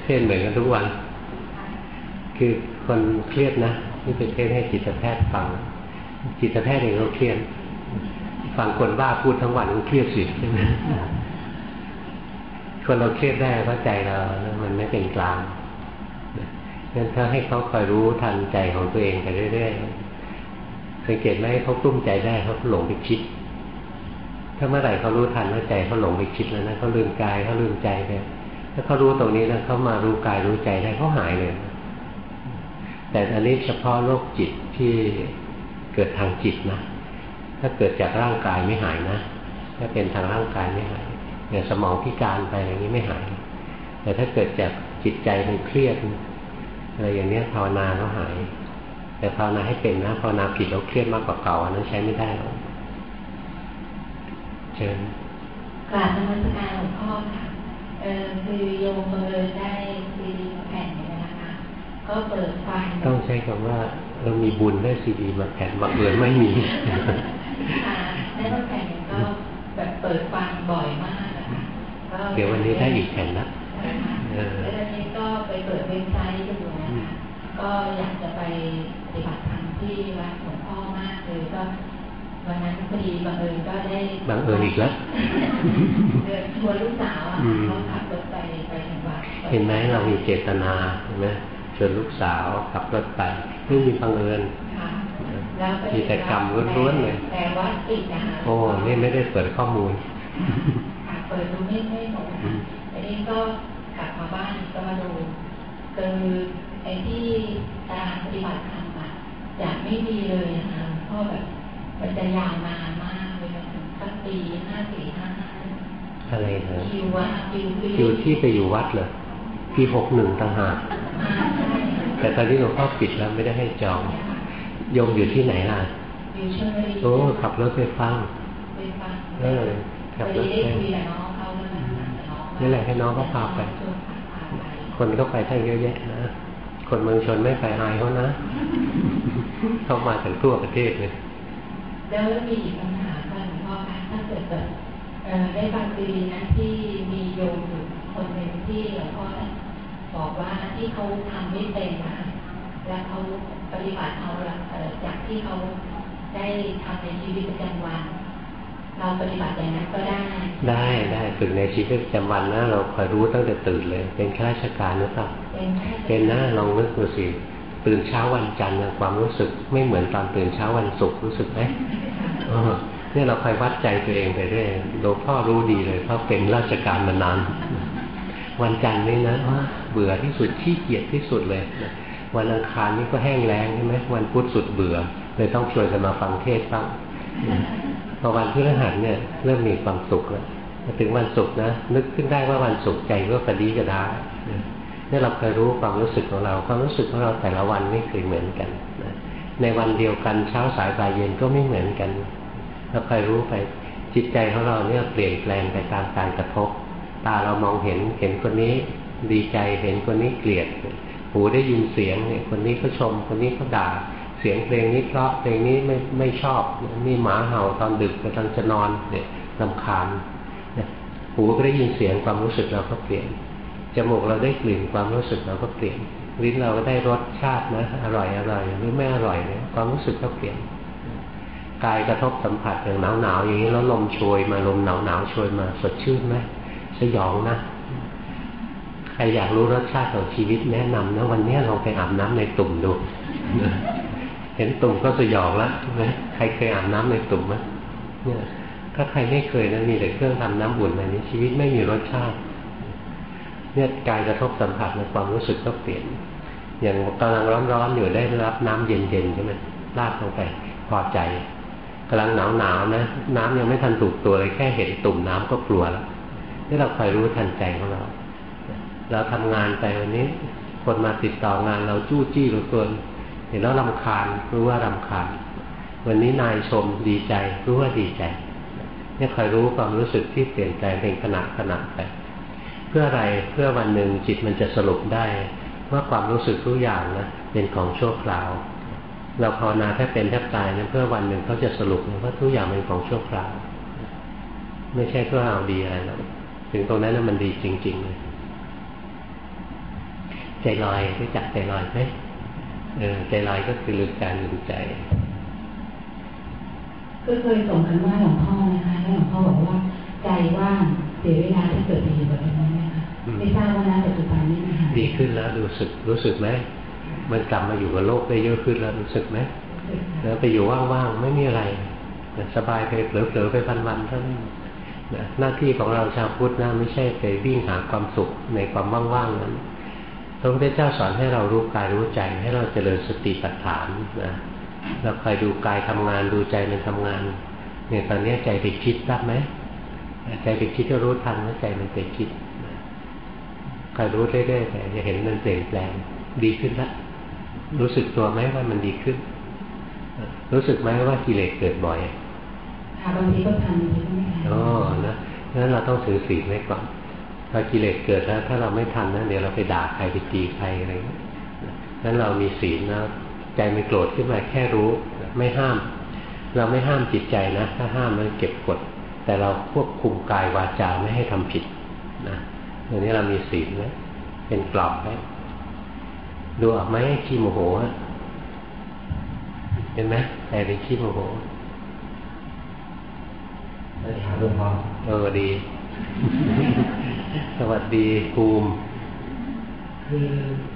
เทศเหมือนกันทุกวัน คือคนเครียดนะนี่เป็นเทศให้จิตแพทย์ฟัง จิตแพทย์เองก็เครียดฟังคนบ้าพูดทั้งวันก็เครียดสิใช่ไหมคนเราเครียดได้เพราะใจเรา มันไม่เป็นกลางงั้นถ้าให้เขาคอยรู้ทันใจของตัวเองไปเรื่อยๆสังเกตไหมเขากลุ้มใจได้เขาหลงไปคิด ถ้าเมื่อไหร่เขารู้ทันว่าใจเขาหลงไปคิดแล้วนะเขาลืมกายเขาลืมใจไปถ้าเขารู้ตรงนี้แล้วเขามารู้กายรู้ใจได้เขาหายเลย แต่อันนี้เฉพาะโรคจิตที่ เกิดทางจิตนะ ถ้าเกิดจากร่างกายไม่หายนะ ถ้าเป็นทางร่างกายไม่หายอย่างสมองพิการไปอย่างนี้ไม่หาย แต่ถ้าเกิดจากจิตใจมันเครียดอะไรอย่างนี้ภาวนาก็หาย แต่ภาวนาให้เป็นนะภาวนาผิดแล้วเครียดมากกว่าเก่าอันนั้นใช้ไม่ได้หรอกเชิญกราบนมัสการหลวงพ่อค่ะเออคือโยมเบอร์ได้ซีดีมาแผ่นนี้นะคะ ก็เปิดฟังต้องใช้คำว่า เรามีบุญได้ซีดีมาแผ่นบังเอิญไม่มีค่ะได้มาแผ่นก็แบบเปิดฟังบ่อยมากนะคะเดี๋ยววันนี้ได้อีกแผ่นนะแล้วทีนี้ก็ไปเปิดเว็บไซต์ดูนะคะก็อยากจะไปปฏิบัติธรรมที่วัดหลวงพ่อมากเลยก็วันนั้นพอดีบังเอิญก็ได้บังเอิญอีกแล้วเดินชวนลูกสาวอะเขาขับรถไปไปถึงวัดเห็นไหมเรามีเจตนาเห็นไหม ชวนลูกสาวขับรถไปไม่มีบังเอิญมีแต่กรรมล้วนๆเลยแต่ว่าติดนะคะโอ้นี่ไม่ได้เปิดข้อมูลเปิดดูไม่ไม่หมดอันนี้ก็กลับมาบ้านก็มาดูคือไอ้ที่ตารางปฏิบัติธรรมอะจะไม่มีเลยนะคะเพราะแบบมันจะยาวนานมากเลยตั้งปีห้าสี่ห้าห้าอะไรเนอะคิวว่าคิวคิวที่ไปอยู่วัดเหรอปีหกหนึ่งต่างหาก แต่ตอนนี้หลวงพ่อปิดแล้วไม่ได้ให้จองโยมอยู่ที่ไหนล่ะอยู่ชลบุรีโอ้ขับรถไปฟังไปฟังเออขับรถไปนี่แหละให้น้องเขาพาไป คนก็ไปทั้งเยอะแยะนะคนเมืองชนไม่ไปอายเขานะเข้ามาถึงทั่วประเทศเลยแล้วมีอีกปัญหาค่ะหลวงพ่อคะถ้าเกิดแบบได้ฟังดีนะที่มีโยมอยู่คนหนึ่งที่หลวงพ่อ บอกว่าที่เขาทำไม่เป็นนะแล้วเขาปฏิบัติเอาจากที่เขาได้ทำในชีวิตประจำวัน เราปฏิบัติอย่างนั้นก็ได้ ได้ได้ฝึกในชีวิตประจำวันนะเราคอยรู้ตั้งแต่ตื่นเลย เป็นข้าราชการหรือเปล่าเป็นนะลองนึกดูสิตื่นเช้าวันจันทร์ความรู้สึกไม่เหมือนตอนตื่นเช้าวันศุกร์รู้สึกไหมเนี่ยเราคอยวัดใจตัวเองไปเรื่อยหลวงพ่อรู้ดีเลยเพราะเป็นราชการมานาน วันจันทร์นี่นะว่าเบื่อที่สุดขี้เกียจที่สุดเลยวันอังคารนี่ก็แห้งแล้งใช่ไหมวันพุธสุดเบื่อเลยต้องชวนกันมาฟังเทศบ้างพอวันพฤหัสเนี่ยเริ่มมีความสุขแล้วถึงวันศุกร์นะนึกขึ้นได้ว่าวันศุกร์ใจก็กระดีกระดาเนี่ยเราเคยรู้ความรู้สึกของเรา ความรู้สึกของเราแต่ละวันไม่เคยเหมือนกันในวันเดียวกันเช้าสายบ่ายเย็นก็ไม่เหมือนกันเราเคยรู้ไปจิตใจของเราเนี่ยเปลี่ยนแปลงไปตามการกระทบ ตาเรามองเห็นเห็นคนนี้ดีใจเห็นคนนี้เกลียด หูได้ยินเสียงเนี่ยคนนี้ก็ชม คนนี้ก็ด่า เสียงเพลงนี้เพราะเพลงนี้ไม่ไม่ชอบนี่หมาเห่าตอนดึกกำลังจะนอนเนี่ยลำคาญหูก็ได้ยินเสียงความรู้สึกเราก็เปลี่ยนจมูกเราได้กลิ่นความรู้สึกเราก็เปลี่ยนลิ้นเราก็ได้รสชาตินะอร่อยอร่อยหรือไม่อร่อยเนี่ยความรู้สึกก็เปลี่ยนกายกระทบสัมผัสอย่างหนาวหนาวอย่างนี้แล้วลมโชยมาลมหนาวหนาวโชยมาสดชื่นไหม สยองนะใครอยากรู้รสชาติของชีวิตแนะนำนะวันนี้ลองไปอาบน้ำในตุ่มดู เห็นตุ่มก็สยองล้วไหมใครเคยอาบน้ำในตุ่มไหมเนี่ยถ้าใครไม่เคยนะมีแต่เครื่องทำน้ำอุ่นอะไรนี้ชีวิตไม่มีรสชาติ เนี่ยกายกระทบสัมผัสในความรู้สึกก็เปลี่ยน อย่างกำลังร้อนๆอยู่ได้รับน้ำเย็นๆใช่ไหมลาดลงไปพอใจกำลังหนาวๆนะ น้ำยังไม่ทันถูกตัวเลยแค่เห็นตุ่มน้ำก็กลัวแล้ว นี่เราคอยรู้ทันใจของเรา เราทำงานไปวันนี้ คนมาติดต่องานเราจู้จี้เหลือเกิน เห็นแล้วลำคาญรู้ว่ารำคาญ วันนี้นายชมดีใจ รู้ว่าดีใจเนี่ยคอยรู้ความรู้สึกที่เปลี่ยนแปลงเป็นขณะขณะไป เพื่ออะไรเพื่อวันหนึ่งจิตมันจะสรุปได้ ว่าความรู้สึกทุกอย่างนะเป็นของชั่วคราว เราภาวนาแทบเป็นแทบตายนะเพื่อวันหนึ่งเขาจะสรุปว่าทุกอย่างเป็นของชั่วคราว ไม่ใช่เพื่อเอาดีอะไรหรอก ถึงตรงนั้นนะมันดีจริง ๆ เลย ใจลอยรู้จักใจลอยไหมเออใจลอยก็คือลืมการลืมใจก็เคยส่งกันว่าหลวงพ่อนะคะแล้วหลวงพ่อบอกว่า ใจว่างเสียเวลาถ้าเกิดไปอยู่กับตรงนั้นนะคะไม่ทราบว่าณปัจจุบันนี้นะคะดีขึ้นแล้วรู้สึกรู้สึกไหมมันกลับมาอยู่กับโลกได้เยอะขึ้นแล้วรู้สึกไหมแล้วไปอยู่ว่างๆไม่มีอะไรสบายไปเผลอๆไปพันๆเท่านั้น หน้าที่ของเราชาวพุทธนะไม่ใช่ไปวิ่งหาความสุขในความว่างๆนั้นพระพุทธเจ้าสอนให้เรารู้กายรู้ใจให้เราเจริญสติปัฏฐานนะเราคอยดูกายทำงานดูใจมันทำงาน เนี่ยตอนนี้ใจไปคิดรับไหมใจไปคิดก็รู้ทันว่าใจมันไปคิดคอยรู้เรื่อยๆแต่จะเห็นมันเปลี่ยนแปลงดีขึ้นละรู้สึกตัวไหมว่ามันดีขึ้น รู้สึกไหมว่ากิเลสเกิดบ่อยค่ะบางทีก็ทำบางทีก็ไม่ อ๋อนะงั้นเราต้องถือศีลไว้ก่อนพอกิเลสเกิดแล้ว ถ้าเราไม่ทันนะเดี๋ยวเราไปด่าใครไปตีใครอะไรงนั้นเรามีศีลนะใจมันโกรธขึ้นมาแค่รู้ไม่ห้าม เราไม่ห้ามจิตใจนะถ้าห้ามมันเก็บกด แต่เราควบคุมกายวาจาไม่ให้ทำผิดนะอันนี้เรามีศีลนะเป็นกรอบไหมดูออกไหมขี้โมโหเห็นไหมแต่เป็นขี้โมโห หลวงพ่อเออดี สวัสดีภูมิคือ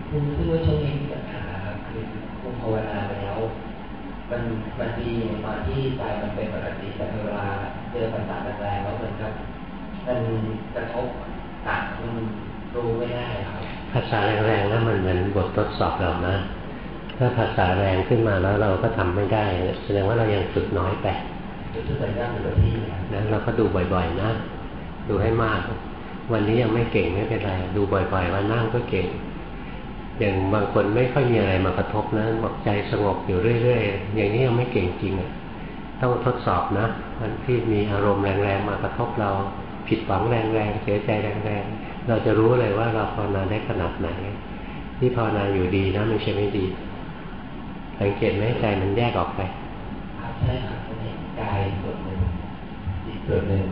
ภูมิที่ว่าช่วงนี้มีปัญหาคือภูมิภาวนาไปแล้วมันมันดีตอนที่ใจมันเป็นปกติแต่เวลาเจอปัญหาแรงๆแล้วเหมือนกับมันกระทบตัดมันรู้ไม่ได้ครับภาษาแรงๆแล้วมันเหมือนบททดสอบเรานะถ้าภาษาแรงขึ้นมาแล้วเราก็ทำไม่ได้แสดงว่าเรายังฝึกน้อยไป ฝึกไปยากอยู่ที่นั้นเราก็ดูบ่อยๆ นะ ดูให้มาก วันนี้ยังไม่เก่งไม่เป็นไร ดูบ่อยๆว่านั่งก็เก่ง อย่างบางคนไม่ค่อยมีอะไรมากระทบนะบอกใจสงบอยู่เรื่อยๆ อย่างนี้ยังไม่เก่งจริงอะ ต้องทดสอบนะมันที่มีอารมณ์แรงๆ มากระทบเราผิดหวังแรงๆ เสียใจแรงๆ เราจะรู้เลยว่าเราภาวนาได้ขนาดไหนที่ภาวนาอยู่ดีนะไม่ใช่ไม่ดีสังเกตไหมใจมันแยกออกไปครับใช่ครับ ส่วนหนึ่ง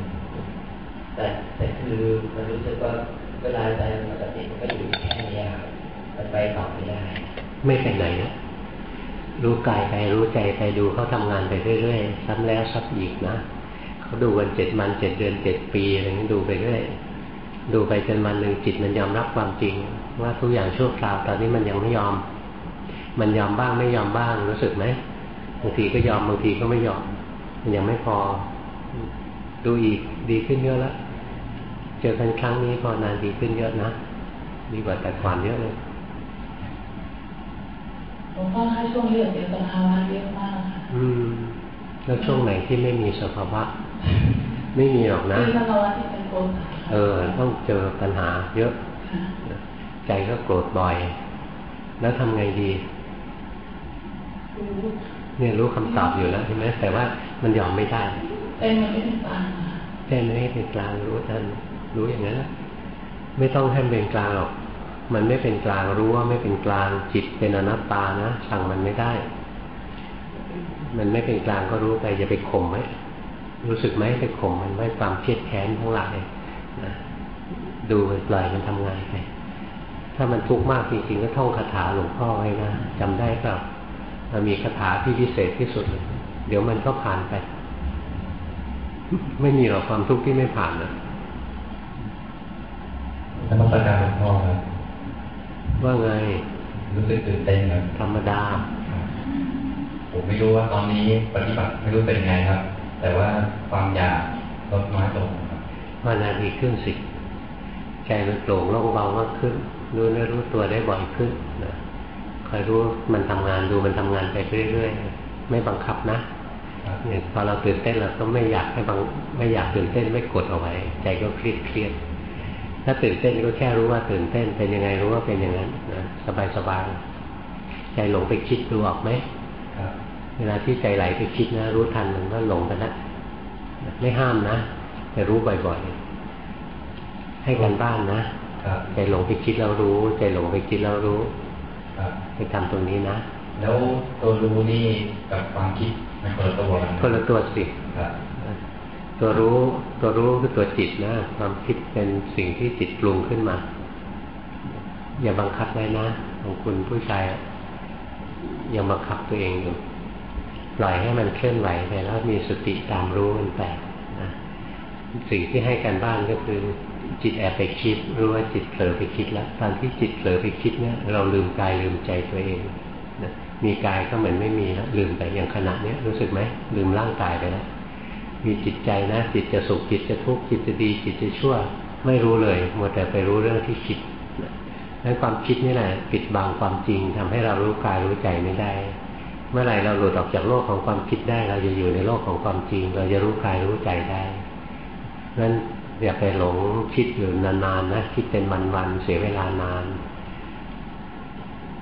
แต่แต่คือมันรู้สึกว่าเวลาใจมันปกติมันก็อยู่แค่นี้ครับมันไปต่อไม่ได้ ไม่ไปไหนนะรู้กายไปรู้ใจไปดูเขาทำงานไปเรื่อยๆซ้ำแล้วซ้ำอีกนะเขาดูวันเจ็ดวันเจ็ดเดือนเจ็ดปีอะไรนี้ดูไปเรื่อยดูไปจนวันหนึ่งจิตมันยอมรับความจริง ว่าทุกอย่างชั่วคราวตอนนี้มันยังไม่ยอม มันยอมบ้างไม่ยอมบ้างรู้สึกไหมบางทีก็ยอมบางทีก็ไม่ยอมมันยังไม่พอ ดูอีกดีขึ้นเยอะแล้ว เจอกันครั้งนี้พอนานดีขึ้นเยอะนะดีกว่าแต่ก่อนเยอะเลยหลวงพ่อคะช่วงนี้เจอสภาวะเยอะมากค่ะอืม แล้วช่วงไหนที่ไม่มีสภาวะ ไม่มีหรอกนะสภาวะที่เป็นโกรธเออ ต้องเจอปัญหาเยอะ ใจก็โกรธบ่อย แล้วทำไงดีเนี่ยรู้คำตอบอยู่แล้วใช่ไหมแต่ว่ามันยอมไม่ได้ ใจมันไม่เป็นกลางใจไม่เป็นกลางรู้ท่านรู้อย่างนั้นไม่ต้องให้เป็นกลางหรอกมันไม่เป็นกลางรู้ว่าไม่เป็นกลางจิตเป็นอนัตตานะสั่งมันไม่ได้ มันไม่เป็นกลางก็รู้ไปอย่าไปข่มไว้รู้สึกไหมไปข่มมันไว้ความเครียดแค้นทั้งหลายนะดูปล่อยมันทำงานไปถ้ามันทุกข์มากจริงๆก็ท่องคาถาหลวงพ่อไว้นะจำได้เปล่ามันมีคาถาที่พิเศษที่สุด เดี๋ยวมันก็ผ่านไป ไม่มีหรอกความทุกข์ที่ไม่ผ่านนะธรรมสการหลวงพ่อครับว่าไง รู้สึกตื่นเต้นครับธรรมดา ผมไม่รู้ว่าตอนนี้ปฏิบัติไม่รู้เป็นไงครับ แต่ว่าความอยากลดน้อยลงครับว่านาดีขึ้นสิใจมันโปร่งโล่งเบามากขึ้นรู้เนื้อรู้ตัวได้บ่อยขึ้นนะคอยรู้มันทำงานดูมันทำงานไปเรื่อยๆ ไม่บังคับนะ เนี่ยพอเราตื่นเต้นเราก็ไม่อยากให้บังไม่อยากตื่นเต้นไม่กดเอาไว้ ใจก็เครียดเครียดถ้าตื่นเต้นก็แค่รู้ว่าตื่นเต้นเป็นยังไงรู้ว่าเป็นอย่างนั้นนะสบายสบายใจหลงไปคิดดูออกไหมเวลาที่ใจไหลไปคิดนะ รู้ทันมันก็หลงไปแล้วไม่ห้ามนะแต่รู้บ่อยๆให้กันบ้านนะใจหลงไปคิดแล้วรู้ ใจหลงไปคิดแล้วรู้ไปทำตรงนี้นะแล้วตัวรู้นี่กับความคิดมัน คนละตัวกันคนละตัวสิตัวรู้ตัวรู้คือตัวจิตนะ ความคิดเป็นสิ่งที่จิตปรุงขึ้นมา อย่าบังคับไว้นะ ของคุณผู้ชายยังบังคับตัวเองอยู่ปล่อยให้มันเคลื่อนไหวไปแล้วมีสติตามรู้มันไปนะสิ่งที่ให้กันบ้านก็คือ จิตแอบไปคิด รู้ว่าจิตเผลอไปคิดแล้วตอนที่จิตเผลอไปคิดเนี่ยเราลืมกายลืมใจตัวเองนะ มีกายก็เหมือนไม่มีแล้วลืมไปอย่างขณะเนี้ยรู้สึกไหมลืมร่างกายไปแล้วมีจิตใจนะจิตจะสุขจิตจะทุกข์จิตจะดี จิตจะชั่ว ไม่รู้เลยมัวแต่ไปรู้เรื่องที่คิดนั้นความคิดนี่แหละปิดบังความจริงทำให้เรารู้กายรู้ใจไม่ได้ เมื่อไหร่เราหลุดออกจากโลกของความคิดได้ เราจะอยู่ในโลกของความจริง เราจะรู้กายรู้ใจได้นั้นอย่าไปหลงคิดอยู่นานๆนะคิดเป็นวันๆเสียเวลานาน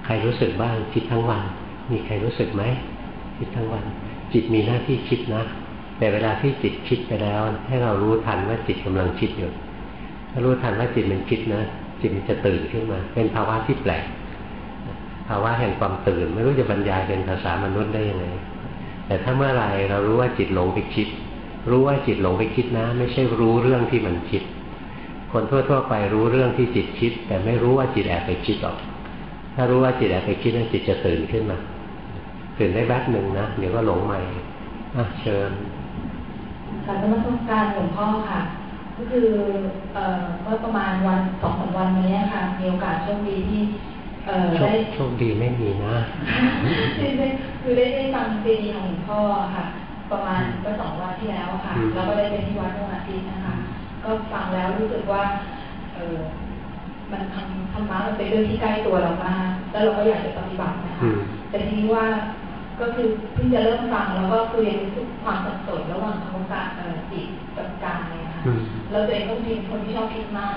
ใครรู้สึกบ้างคิดทั้งวัน มีใครรู้สึกไหมคิดทั้งวัน จิตมีหน้าที่คิดนะ แต่เวลาที่จิตคิดไปแล้ว ให้เรารู้ทันว่าจิตกำลังคิดอยู่ถ้ารู้ทันว่าจิตมันคิดนะจิตมันจะตื่นขึ้นมา เป็นภาวะที่แปลกภาวะแห่งความตื่น ไม่รู้จะบรรยายเป็นภาษามนุษย์ได้ยังไงแต่ถ้าเมื่อไรเรารู้ว่าจิตหลงไปคิด รู้ว่าจิตหลงไปคิดนะ ไม่ใช่รู้เรื่องที่มันคิด คนทั่วๆไปรู้เรื่องที่จิตคิด แต่ไม่รู้ว่าจิตแอบไปคิดหรอก ถ้ารู้ว่าจิตแอบไปคิดนั้นจิตจะตื่นขึ้นมา ตื่นได้แวบหนึ่งนะ เดี๋ยวก็หลงใหม่อะเชิญการนมัสการหลวงพ่อค่ะ ก็คือเมื่อประมาณวันสองสามวันนี้ค่ะ มีโอกาสโชคดีที่ได้โชคดีไม่มีนะ คือได้ได้ฟังซีดีของหลวงพ่อค่ะ ประมาณเมื่อสองวันที่แล้วค่ะ แล้วก็ได้ไปที่วัดเมื่ออาทิตย์นะคะ ก็ฟังแล้วรู้สึกว่า เออมันทำธรรมะมันเป็นเรื่องที่ใกล้ตัวเรามาก แล้วเราก็อยากจะปฏิบัตินะคะ แต่ทีนี้ว่า ก็คือเพิ่งจะเริ่มฟังแล้วก็คือยังรู้สึกความสับสนระหว่างคำการจิตกับกายค่ะเราตัวเองต้องเป็นคนที่ชอบคิดมาก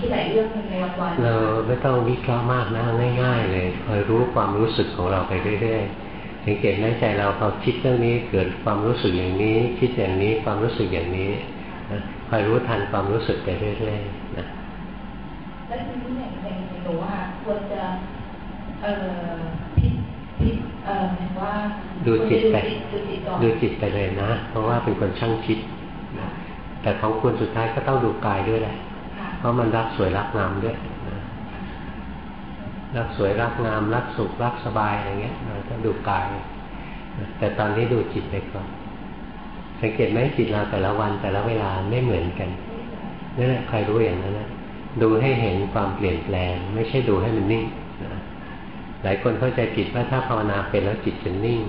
คิดหลายเรื่องในวันวันเราไม่ต้องวิเคราะห์มากนะง่าย ๆ เลยคอยรู้ความรู้สึกของเราไปเรื่อยๆสังเกตในใจเราพอคิดเรื่องนี้เกิดความรู้สึกอย่างนี้ คิดอย่างนี้ความรู้สึกอย่างนี้นะคอยรู้ทันความรู้สึกไปเรื่อยๆนะแล้วทีนี้อย่างอย่างหนูว่าควรจะเอ่อพิพิว่า ดูจิตไป ดูจิตไปเลยนะ เพราะว่าเป็นคนช่างคิดแต่ของคุณสุดท้ายก็ต้องดูกายด้วยแหละ เพราะมันรักสวยรักงามด้วยรักสวยรักงาม รักสุขรักสบายอะไรเงี้ยเราต้องดูกาย แต่ตอนนี้ดูจิตไปก่อน สังเกตไหมจิตเราแต่ละวันแต่ละเวลาไม่เหมือนกันนั่นแหละใครรู้อย่างนั้นนะดูให้เห็นความเปลี่ยนแปลง ไม่ใช่ดูให้มันนิ่ง หลายคนเข้าใจผิดว่าถ้าภาวนาเป็นแล้วจิตจะนิ่ง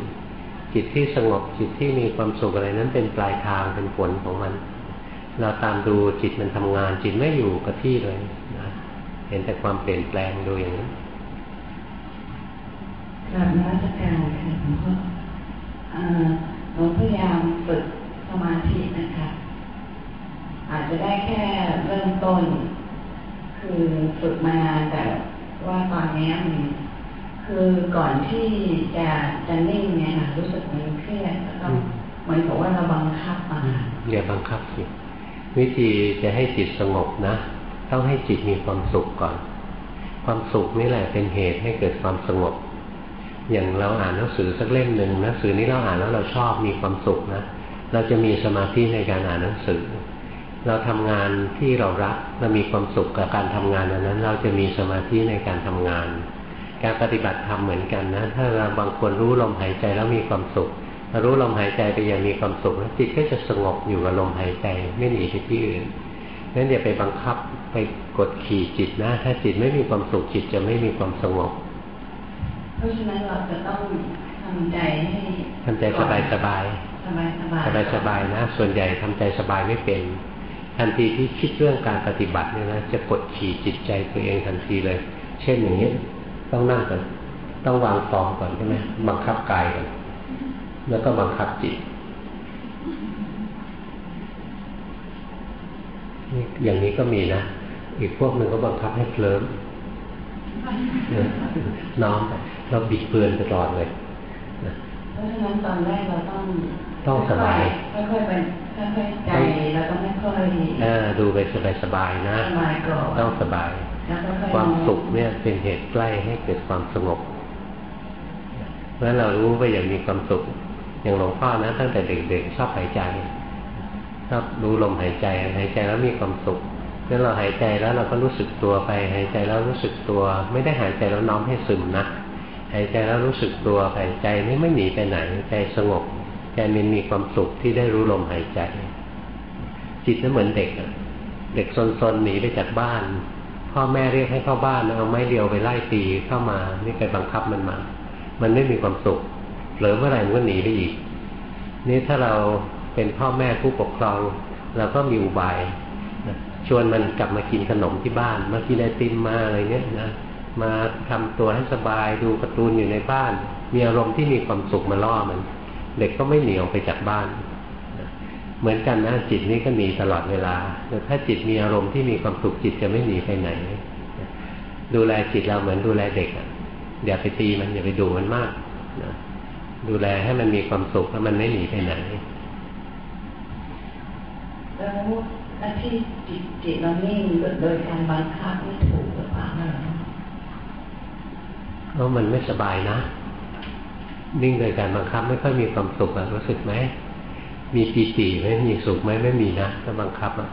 จิตที่สงบจิตที่มีความสุขอะไรนั้นเป็นปลายทางเป็นผลของมัน เราตามดูจิตมันทำงาน จิตไม่อยู่กับที่เลยนะเห็นแต่ความเปลี่ยนแปลงดูอย่างนี้กราบนมัสการค่ะหลวงพ่อเราพยายามฝึกสมาธินะคะ อาจจะได้แค่เริ่มต้น คือฝึกมานานแต่ว่าตอนนี้มัน คือก่อนที่จะจะนิ่งเนี่ยค่ะรู้สึกมันเครียดแล้วก็เหมือนกับว่าเราบังคับมาอย่าบังคับสิวิธีจะให้จิตสงบนะ ต้องให้จิตมีความสุขก่อน ความสุขนี่แหละเป็นเหตุให้เกิดความสงบ อย่างเราอ่านหนังสือสักเล่มหนึ่งหนังสือนี้เราอ่านแล้วเราชอบมีความสุขนะเราจะมีสมาธิในการอ่านหนังสือ เราทำงานที่เรารักเรามีความสุขกับการทำงานนั้น เราจะมีสมาธิในการทำงาน การปฏิบัติธรรมเหมือนกันนะ ถ้าเราบางคนรู้ลมหายใจแล้วมีความสุขรู้ลมหายใจไปอย่างมีความสุขจิตก็จะสงบอยู่กับลมหายใจไม่หนีไปที่อื่นนั้นอย่าไปบังคับไปกดขี่จิตนะ ถ้าจิตไม่มีความสุขจิตจะไม่มีความสงบเพราะฉะนั้นเราจะต้องทำใจให้ทำใจสบายสบายสบายสบายสบายสบายนะ ส่วนใหญ่ทำใจสบายไม่เป็น ทันทีที่คิดเรื่องการปฏิบัติเนี่ยนะจะกดขี่จิตใจตัวเองทันทีเลย เช่นอย่างนี้ ต้องนั่งก่อนต้องวางฟองก่อนใช่ไหมบังคับกายก่อนแล้วก็บังคับจิตนี่อย่างนี้ก็มีนะ อีกพวกหนึ่งก็บังคับให้เคลิ้มน้อมไปเราบิดเบือนตลอดเลยเพราะฉะนั้นตอนแรกเราต้องต้องสบายค่อยๆเป็นค่อยๆใจแล้วก็ไม่ค่อยดูไปสบายๆนะต้องสบาย ความสุขเนี่ยเป็นเหตุใกล้ให้เกิดความสงบเพราะเรารู้ว่าอย่ากมีความสุข อย่างหลวงพ่อนะตั้งแต่เด็กๆชอบหายใจชอบรู้ลมหายใจหายใจแล้วมีความสุขงั้นเราหายใจแล้วเราก็รู้สึกตัวไป หายใจแล้วรู้สึกตัว ไม่ได้หายใจแล้วน้อมให้ซึมนะหายใจแล้วรู้สึกตัวหายใจนี่ไม่หนีไปไหนใจสงบใจมันมีความสุขที่ได้รู้ลมหายใจ จิตนั้นเหมือนเด็กเด็กซนๆหนีไปจากบ้าน พ่อแม่เรียกให้เข้าบ้านเอาไม้เดียวไปไล่ตีเข้ามา นี่ไปบังคับมันมา มันไม่มีความสุขเผลอเมื่อไหร่มันก็หนีไปอีก นี่ถ้าเราเป็นพ่อแม่ผู้ปกครองเราก็มีอุบายชวนมันกลับมากินขนมที่บ้านมากินไอติมมาอะไรเงี้ยนะมาทำตัวให้สบายดูการ์ตูนอยู่ในบ้าน มีอารมณ์ที่มีความสุขมาล่อมัน เด็กก็ไม่หนีออกไปจากบ้าน เหมือนกันนะจิตนี้ก็หนีตลอดเวลาแต่ถ้าจิตมีอารมณ์ที่มีความสุขจิตจะไม่หนีไปไหน ดูแลจิตเราเหมือนดูแลเด็กอะอย่าไปตีมันอย่าไปดูมันมากนะดูแลให้มันมีความสุขแล้วมันไม่หนีไปไหนแล้วอาที่จิตจิตเรานิ่งโดยการบังคับไม่ถูกหรือเปล่าเพราะมันไม่สบายนะ นิ่งโดยการบังคับไม่ค่อยมีความสุขรู้สึกไหม มีปีติไหมมีสุขไหมไม่มีนะถ้าบังคับอะ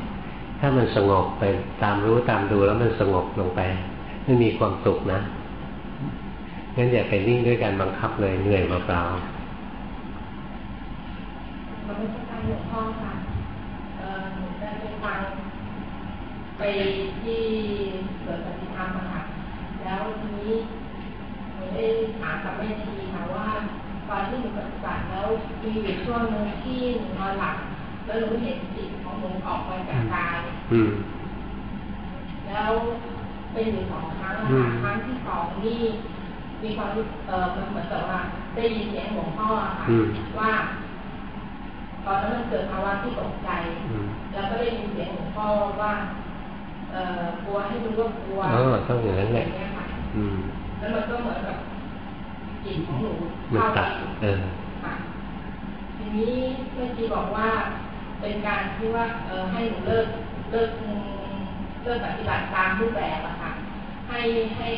ถ้ามันสงบไปตามรู้ตามดูแล้วมันสงบลงไปไม่มีความสุขนะงั้นอย่าไปนิ่งด้วยการบังคับเลยเหนื่อยเปล่ามันไม่ใช่การหลวงพ่อค่ะหนูได้ไปฟังไปที่เกิดปฏิธรรมค่ะแล้วทีนี้หนูได้ถามกับแม่ชีค่ะว่า ตอนที่หนูปฏิบัติแล้วมีอยู่ช่วงนึงที่หนูนอนหลับแล้วหนูเห็นจิตของหนูออกไปจากกายแล้วเป็นอยู่สองครั้งค่ะครั้งที่สองนี่มีความเออมันเหมือนกับว่าได้ยินเสียงหลวงพ่อค่ะว่าตอนนั้นมันเกิดภาวะที่ตกใจแล้วก็ได้ยินเสียงหลวงพ่อว่า เอ่อกลัวให้รู้ว่ากลัวเออต้องอย่างนั้นแหละแล้วมันก็เหมือนกับ จิตของหนูเข้าไปเออทีนี้เมื่อกี้บอกว่าเป็นการที่ว่าเออให้หนูเลิกเลิกเลิกปฏิบัติตามรูปแบบอะค่ะ ให้ให้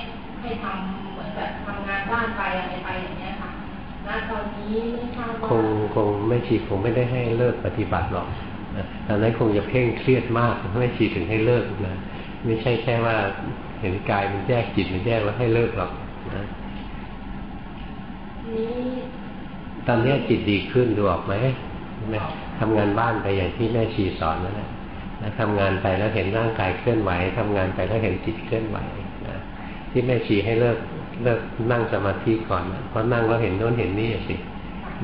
ให้ทำเหมือนแบบทำงานบ้านไปอะไรไปอย่างเงี้ยค่ะณตอนนี้ไม่ทราบว่าคงคงไม่ชีคงไม่ได้ให้เลิกปฏิบัติหรอกตอนนั้นคงจะเพ่งเครียดมากไม่ชีถึงให้เลิกนะไม่ใช่แค่ว่าเห็นกายมันแยกจิตมันแยกแล้วให้เลิกหรอกนะ ตอนนี้จิตดีขึ้นดูออกไหมไหมทำงานบ้านไปอย่างที่แม่ชีสอนนั่นแหละทำงานไปแล้วเห็นร่างกายเคลื่อนไหวทำงานไปแล้วเห็นจิตเคลื่อนไหวที่แม่ชีให้เลิกเลิกนั่งสมาธิก่อนเพราะนั่งแล้วเห็นโน้นเห็นนี่สิ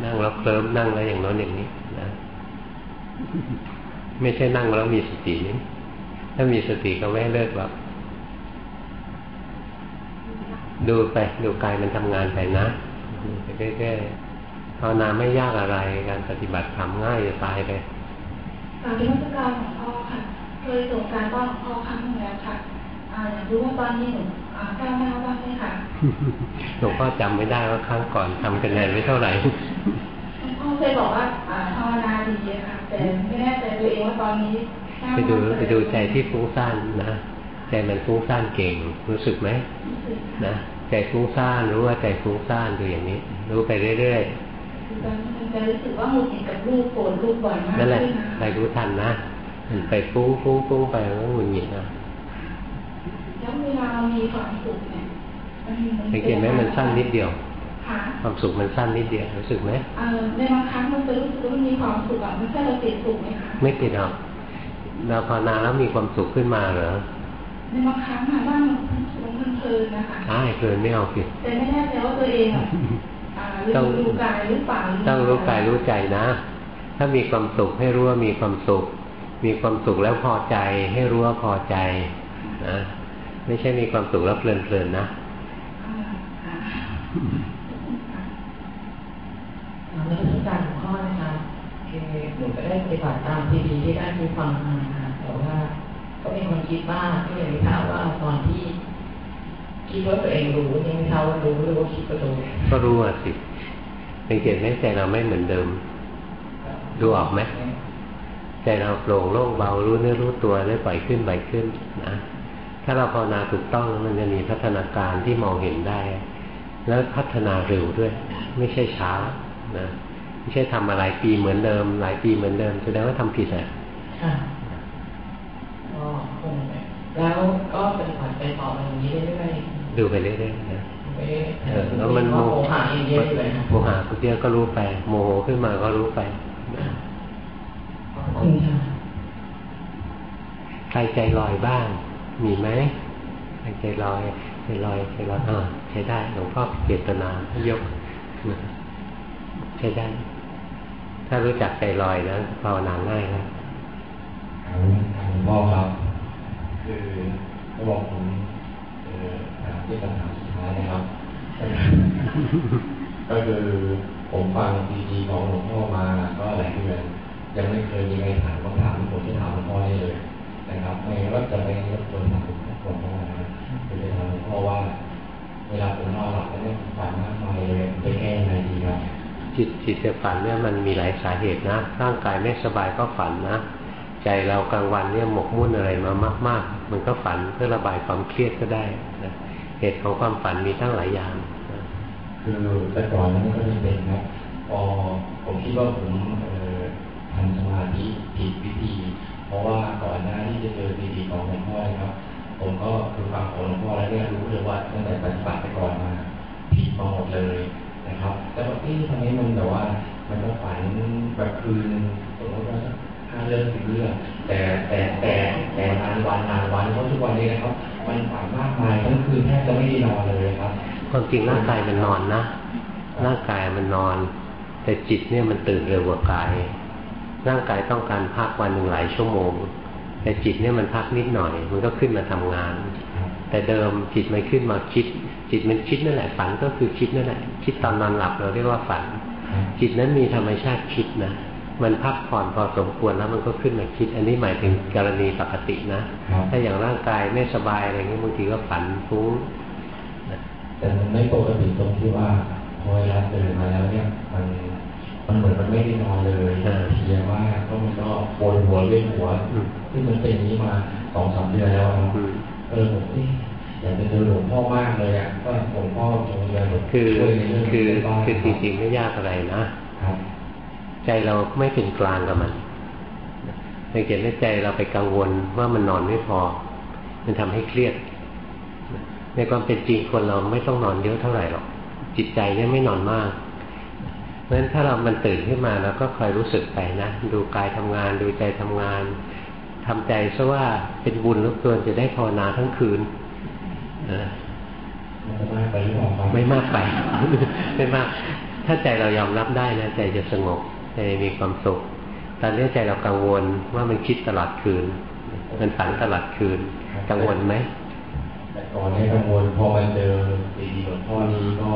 นั่งแล้วเคลิ้มนั่งแล้วอย่างโน้นอย่างนี้นะไม่ใช่นั่งแล้วมีสตินี่ถ้ามีสติก็ไม่เลิกหรอกดูไปดูกายมันทำงานไปนะ ไปเรื่อยๆภาวนาไม่ยากอะไร การปฏิบัติทำง่ายจะตายไปการที่วัตการของพ่อค่ะเคยส่งการบ้านของพ่อครั้งนึงแล้วค่ะอยากรู้ว่าตอนนี้หนูก้าวหน้าบ้างไหมคะหลวงพ่อจำไม่ได้ว่าครั้งก่อนทำกันแนนไม่เท่าไหร่พ่อเคยบอกว่าภาวนาดีค่ะ แต่ไม่แน่ใจตัวเองว่าตอนนี้ไปดูไปดูใจที่ฟุ้งซ่านนะใจมันฟุ้งซ่านเก่งรู้สึกไหมนะ ใจฟุ้งซ่านรู้ว่าใจฟุ้งซ่านดูอย่างนี้ รู้ไปเรื่อยๆตอนนี้มันจะรู้สึกว่าหงุดหงิดกับลูกโกรธลูกบ่อยมากนั่นแหละไปรู้ทันนะมันไปฟุ้งฟุ้งฟุ้งไปแล้วหงุดหงิดนะแล้วเวลาเรามีความสุขเนี่ยสังเกตไหมมันสั้นนิดเดียวความสุขมันสั้นนิดเดียวรู้สึกไหมในบางครั้งมันจะรู้สึกว่ามันมีความสุขอะมันแค่เราติดสุขไหมคะไม่ติดหรอกเราภาวนาแล้วมีความสุขขึ้นมาเหรอใน บางครั้งค่ะว่ามันเพลินนะคะใช่เพลินไม่เอาผิด แต่ไม่แน่ใจว่าตัวเองอะต้องรู้กายหรือเปล่าต้องรู้กายรู้ใจนะ ถ้ามีความสุขให้รู้ว่ามีความสุข มีความสุขแล้วพอใจให้รู้ว่าพอใจนะไม่ใช่มีความสุขแล้วเพลินๆนะในพฤติการของพ่อนะคะคือหนูก็ได้ปฏิบัติตามทีดีที่ได้คือฟังมาค่ะแต่ว่า ก็มีความคิดบ้างก็เลยไม่ทราบว่าตอนที่ คิดว่าตัวเองรู้ยังไม่ทราบว่ารู้หรือว่าคิดว่ารู้ก็รู้อะสิเป็นเกตไหมใจเราไม่เหมือนเดิม ดูออกไหมใจเราโปร่งโล่งเบารู้เนื้อรู้ตัวได้ปล่อยขึ้นปล่อยขึ้นนะถ้าเราภาวนาถูกต้องมันจะมีพัฒนาการที่มองเห็นได้ แล้วพัฒนาเร็วด้วย ไม่ใช่ช้านะไม่ใช่ทำมาหลายปีเหมือนเดิม หลายปีเหมือนเดิมแสดงว่าทำผิดอะ ก็คงแล้วก็ปฏิบัติไปต่ออย่างนี้เรื่อยๆดูไปเรื่อยๆนะแล้วมันโมหะเยอะเลยโมหะเยอะก็รู้ไป โมโหขึ้นมาก็รู้ไปคุณค่ะใครใจลอยบ้าง มีไหมใจลอยใจลอยใจลอยเออใช้ได้หลวงพ่อเจตนายกใช้ได้ ถ้ารู้จักใจลอยแล้วภาวนาง่ายแล้ว หลวงพ่อครับ คือก็บอกผมถามที่คำถามสุดท้ายนะครับ ก็คือผมฟังดีๆของหลวงพ่อมาก็หลายเดือนยังไม่เคยมีใครถามคำถามที่ผมจะถามหลวงพ่อได้เลยนะครับไม่งั้นก็จะไม่รบกวนถามหลวงพ่อนะคือจะถามหลวงพ่อว่า เวลาผมนอนหลับแล้วเนี่ยฝันมากมายเลยจะแก้ยังไงดีครับจิตจิตจะฝันเนี่ยมันมีหลายสาเหตุนะร่างกายไม่สบายก็ฝันนะ ใจเรากลางวันเนี่ยหมกมุ่นอะไรมามาก ๆ มันก็ฝันเพื่อระบายความเครียดก็ได้นะเหตุของความฝันมีทั้งหลายอย่างคือแต่ก่อนนั้นก็จะเป็นครับพอผมคิดว่าผมทำสมาธิผิดวิธี เพราะว่าก่อนหน้าที่จะเจอดีๆของหลวงพ่อครับ ผมก็คือฟังของหลวงพ่อแล้วเนี่ยรู้เลยว่าตั้งแต่ปฏิบัติไปก่อนมาผิดมาหมดเลยนะครับ แต่ว่าที่ทำให้มันแบบว่ามันก็ฝันแบบคืนสมมติว่า ห้าเรื่องสิบเรื่องแต่แต่แต่แต่นานวันนานวันเพราะทุกวันนี้นะครับ มันฝันมากมายทั้งคืนแทบจะไม่ได้นอนเลยครับความจริงร่างกายมันนอนนะร่างกายมันนอน แต่จิตเนี่ยมันตื่นเร็วกว่ากาย ร่างกายต้องการพักวันหนึ่งหลายชั่วโมง แต่จิตเนี่ยมันพักนิดหน่อย มันก็ขึ้นมาทำงาน แต่เดิมจิตมันขึ้นมาคิด จิตมันคิดนั่นแหละฝันก็คือคิดนั่นแหละคิดตอนนอนหลับเราเรียกว่าฝัน จิตนั้นมีธรรมชาติคิดนะ มันพักผ่อนพอสมควรแล้วมันก็ขึ้นมาคิด อันนี้หมายถึงกรณีปกตินะ ถ้าอย่างร่างกายไม่สบายอะไรเงี้ยบางทีก็ฝันฟุ้งแต่มันไม่ปกติตรงที่ว่าพอเวลาตื่นมาแล้วเนี่ยมันมันเหมือนมันไม่ได้นอนเลยเพียว่าก็มันก็ปวดหัวเวียนหัวซึ่งมันเป็นนี้มาสองสามเดือนแล้วครับเออผมอยากจะเจอหลวงพ่อมากเลยอะก็หลวงพ่อชงเรียนคือคือคือจริงๆไม่ยากอะไรนะ ใจเราไม่เป็นกลางกับมันสังเกตว่าใจเราไปกังวลว่ามันนอนไม่พอ มันทำให้เครียด ในความเป็นจริงคนเราไม่ต้องนอนเยอะเท่าไหร่หรอก จิตใจเนี่ยไม่นอนมาก เพราะฉะนั้นถ้าเรามันตื่นขึ้นมาเราก็คอยรู้สึกไปนะ ดูกายทำงานดูใจทำงานทำใจซะว่าเป็นบุญลูกตัวจะได้ภาวนาทั้งคืนไม่มากไป ไม่มาก ถ้าใจเรายอมรับได้นะใจจะสงบใจ มีความสุข ตอนนี้ใจเรากังวลว่ามันคิดตลอดคืน มันฝันตลอดคืน กังวลไหมแต่ก่อนเนี่ยกังวลพอมาเจอดีหลวงพ่อนี้ก็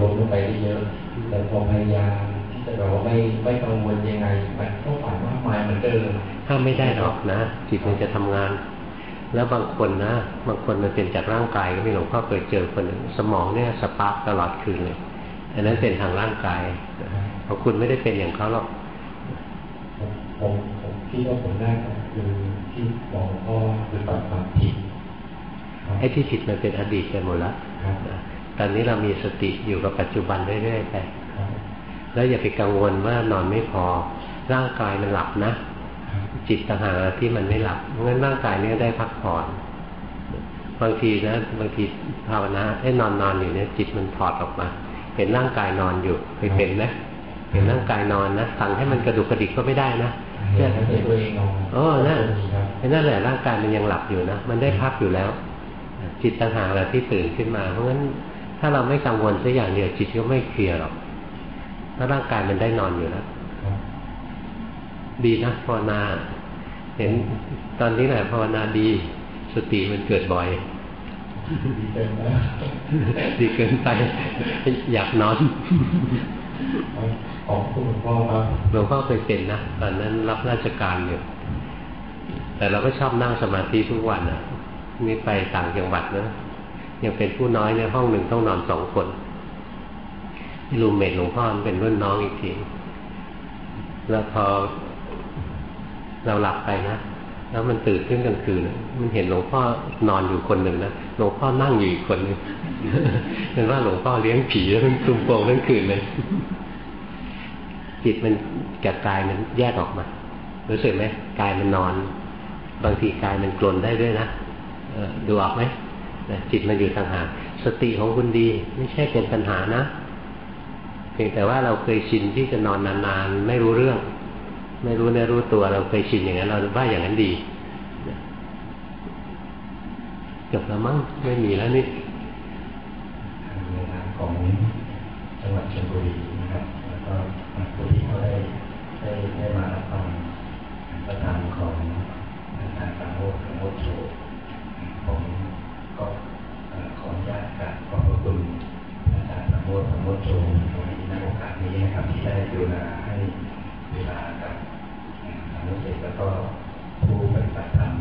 ลงลงไปได้เยอะ แต่พอพยายามที่จะแบบว่าไม่ไม่กังวลยังไง มันก็ฝันมากมายเหมือนเดิมถ้าไม่ได้หรอกนะจิตมันจะทำงาน แล้วบางคนนะ บางคนมันเป็นจากร่างกายก็มีหลวงพ่อเคยเจอคนหนึ่งสมองเนี่ยสปาร์กตลอดคืนเลยอันนั้นเป็นทางร่างกาย ของคุณไม่ได้เป็นอย่างเขาหรอกผมผมคิดว่าผมได้คือที่บอกพ่อคือตัดความผิดไอ้ที่ผิดมันเป็นอดีตไปหมดแล้วตอนนี้เรามีสติอยู่กับปัจจุบันเรื่อยๆไปแล้วอย่าไปกังวลว่านอนไม่พอ ร่างกายมันหลับนะ จิตต่างหากที่มันไม่หลับเพราะงั้นร่างกายนี้ได้พักผ่อนบางทีนะบางทีภาวนาให้นอนนอนอยู่เนี่ยจิตมันถอดออกมา เห็นร่างกายนอนอยู่เคยเป็นนะ เห็นร่างกายนอนนะสั่งให้มันกระดุกกระดิกก็ไม่ได้นะเห็นตัวเองนอนโอ้นั่นนั่นแหละร่างกายมันยังหลับอยู่นะมันได้พักอยู่แล้ว จิตต่างหากแหละที่ตื่นขึ้นมา เพราะงั้นถ้าเราไม่กังวลสักอย่างเดียวจิตก็ไม่เคลียร์หรอกเพราะร่างกายมันได้นอนอยู่แล้วดีนะภาวนา เห็นตอนนี้แหละภาวนาดี สติมันเกิดบ่อยดีเกินไป อยากนอน ขอบคุณหลวงพ่อครับหลวงพ่อเคยเป็นนะตอนนั้นรับราชการอยู่ แต่เราก็ชอบนั่งสมาธิทุกวันอะนี่ไปต่างจังหวัดนะยังเป็นผู้น้อยในห้องหนึ่งต้องนอนสองคนรูมเมทหลวงพ่อเป็นรุ่นน้องอีกทีแล้วพอเราหลับไปนะแล้วมันตื่นขึ้นกลางคืนมันเห็นหลวงพ่อนอนอยู่คนหนึ่งนะหลวงพ่อนั่งอยู่อีกคนหนึ่งเป็นว่าหลวงพ่อเลี้ยงผีแล้วมันตุ้มโป่งทั้งคืนเลย จิตมันกับกายมันแยกออกมารู้สึกไหมกายมันนอน บางทีกายมันกลนได้ด้วยนะดูออกไหมจิตมันอยู่ต่างหากสติของคุณดี ไม่ใช่เป็นปัญหานะเพียงแต่ว่าเราเคยชินที่จะนอนนานๆไม่รู้เรื่อง ไม่รู้ในรู้ตัวเราเคยชินอย่างนั้น เราว่าอย่างนั้นดีจบแล้วมั้งไม่มีแล้วนี่ในทางของจังหวัดชลบุรี ได้ได้มารับฟังประธานของทางสังโฆสังโฆโชผมก็ขออนุญาตกับขอบคุณอาจารย์สังโฆสังโฆโชในโอกาสนี้นะครับที่ได้ดูแลให้เวลากับสามุเสกแล้วก็ผู้ปฏิบัติธรรม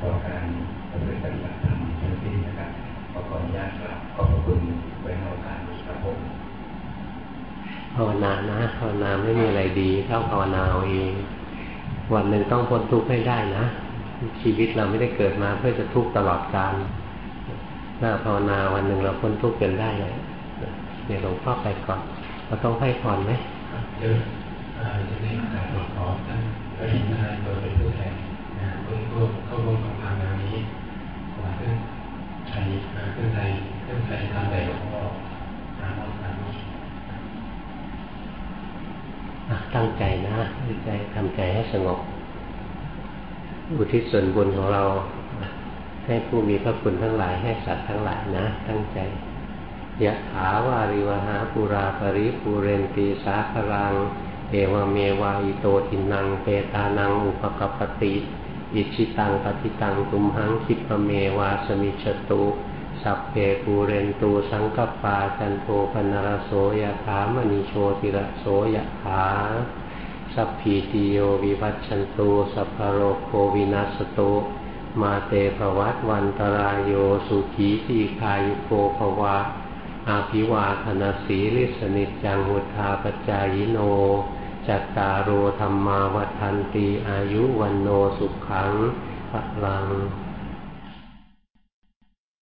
ประโยชน์ต่อการปฏิบัติธรรมทั้งสิ้นนะครับขอขออนุญาตครับขอบคุณไว้ในโอกาสนี้ครับผมภาวนานะภาวนาไม่มีอะไรดีเท่าภาวนาเอาเอง วันหนึ่งต้องพ้นทุกข์ให้ได้นะ ชีวิตเราไม่ได้เกิดมาเพื่อจะทุกข์ตลอดกาลถ้าภาวนาวันหนึ่งเราพ้นทุกข์กันได้เลยเดี๋ยวหลวงพ่อไปก่อนเราต้องให้พรไหมเดี๋ยวจะได้การตรวจสอบท่านก็เห็นนายโดยเป็นผู้แทนนะเพื่อร่วมเข้าร่วมทำงานนี้ขอขึ้นไทยขึ้นไทย ขึ้นไทำแต่หลวงพ่อตามตามตั้งใจนะตั้งใจทำใจให้สงบ อุทิศส่วนบุญของเรา ให้ผู้มีพระคุณทั้งหลาย ให้สัตว์ทั้งหลายนะ ตั้งใจยะถาวาริวหาปุราปริปูเรนตีสาครัง เอวเมวะ อิโตทินนัง เปตานัง อุปกัปปติ อิจฉิตังปัตถิตัง ตุมหัง ขิปปเมวะ สมิชฌตุ สัพเพปูเรนตุ สังกัปปาจันโทปัณณรโสยถามณิ โชติรโสยถาสัพพีติโยวิวัชชันตุ สัพพโรโควินัสสตุมาเตภวัตวันตราโยสุขี ทีฆายุโกภวะ อาภิวาธนาสีลิสนิจังหุธาปจายโน จัตตารโอธรรมาวัฏันตีอายุวันโนสุขังพลัง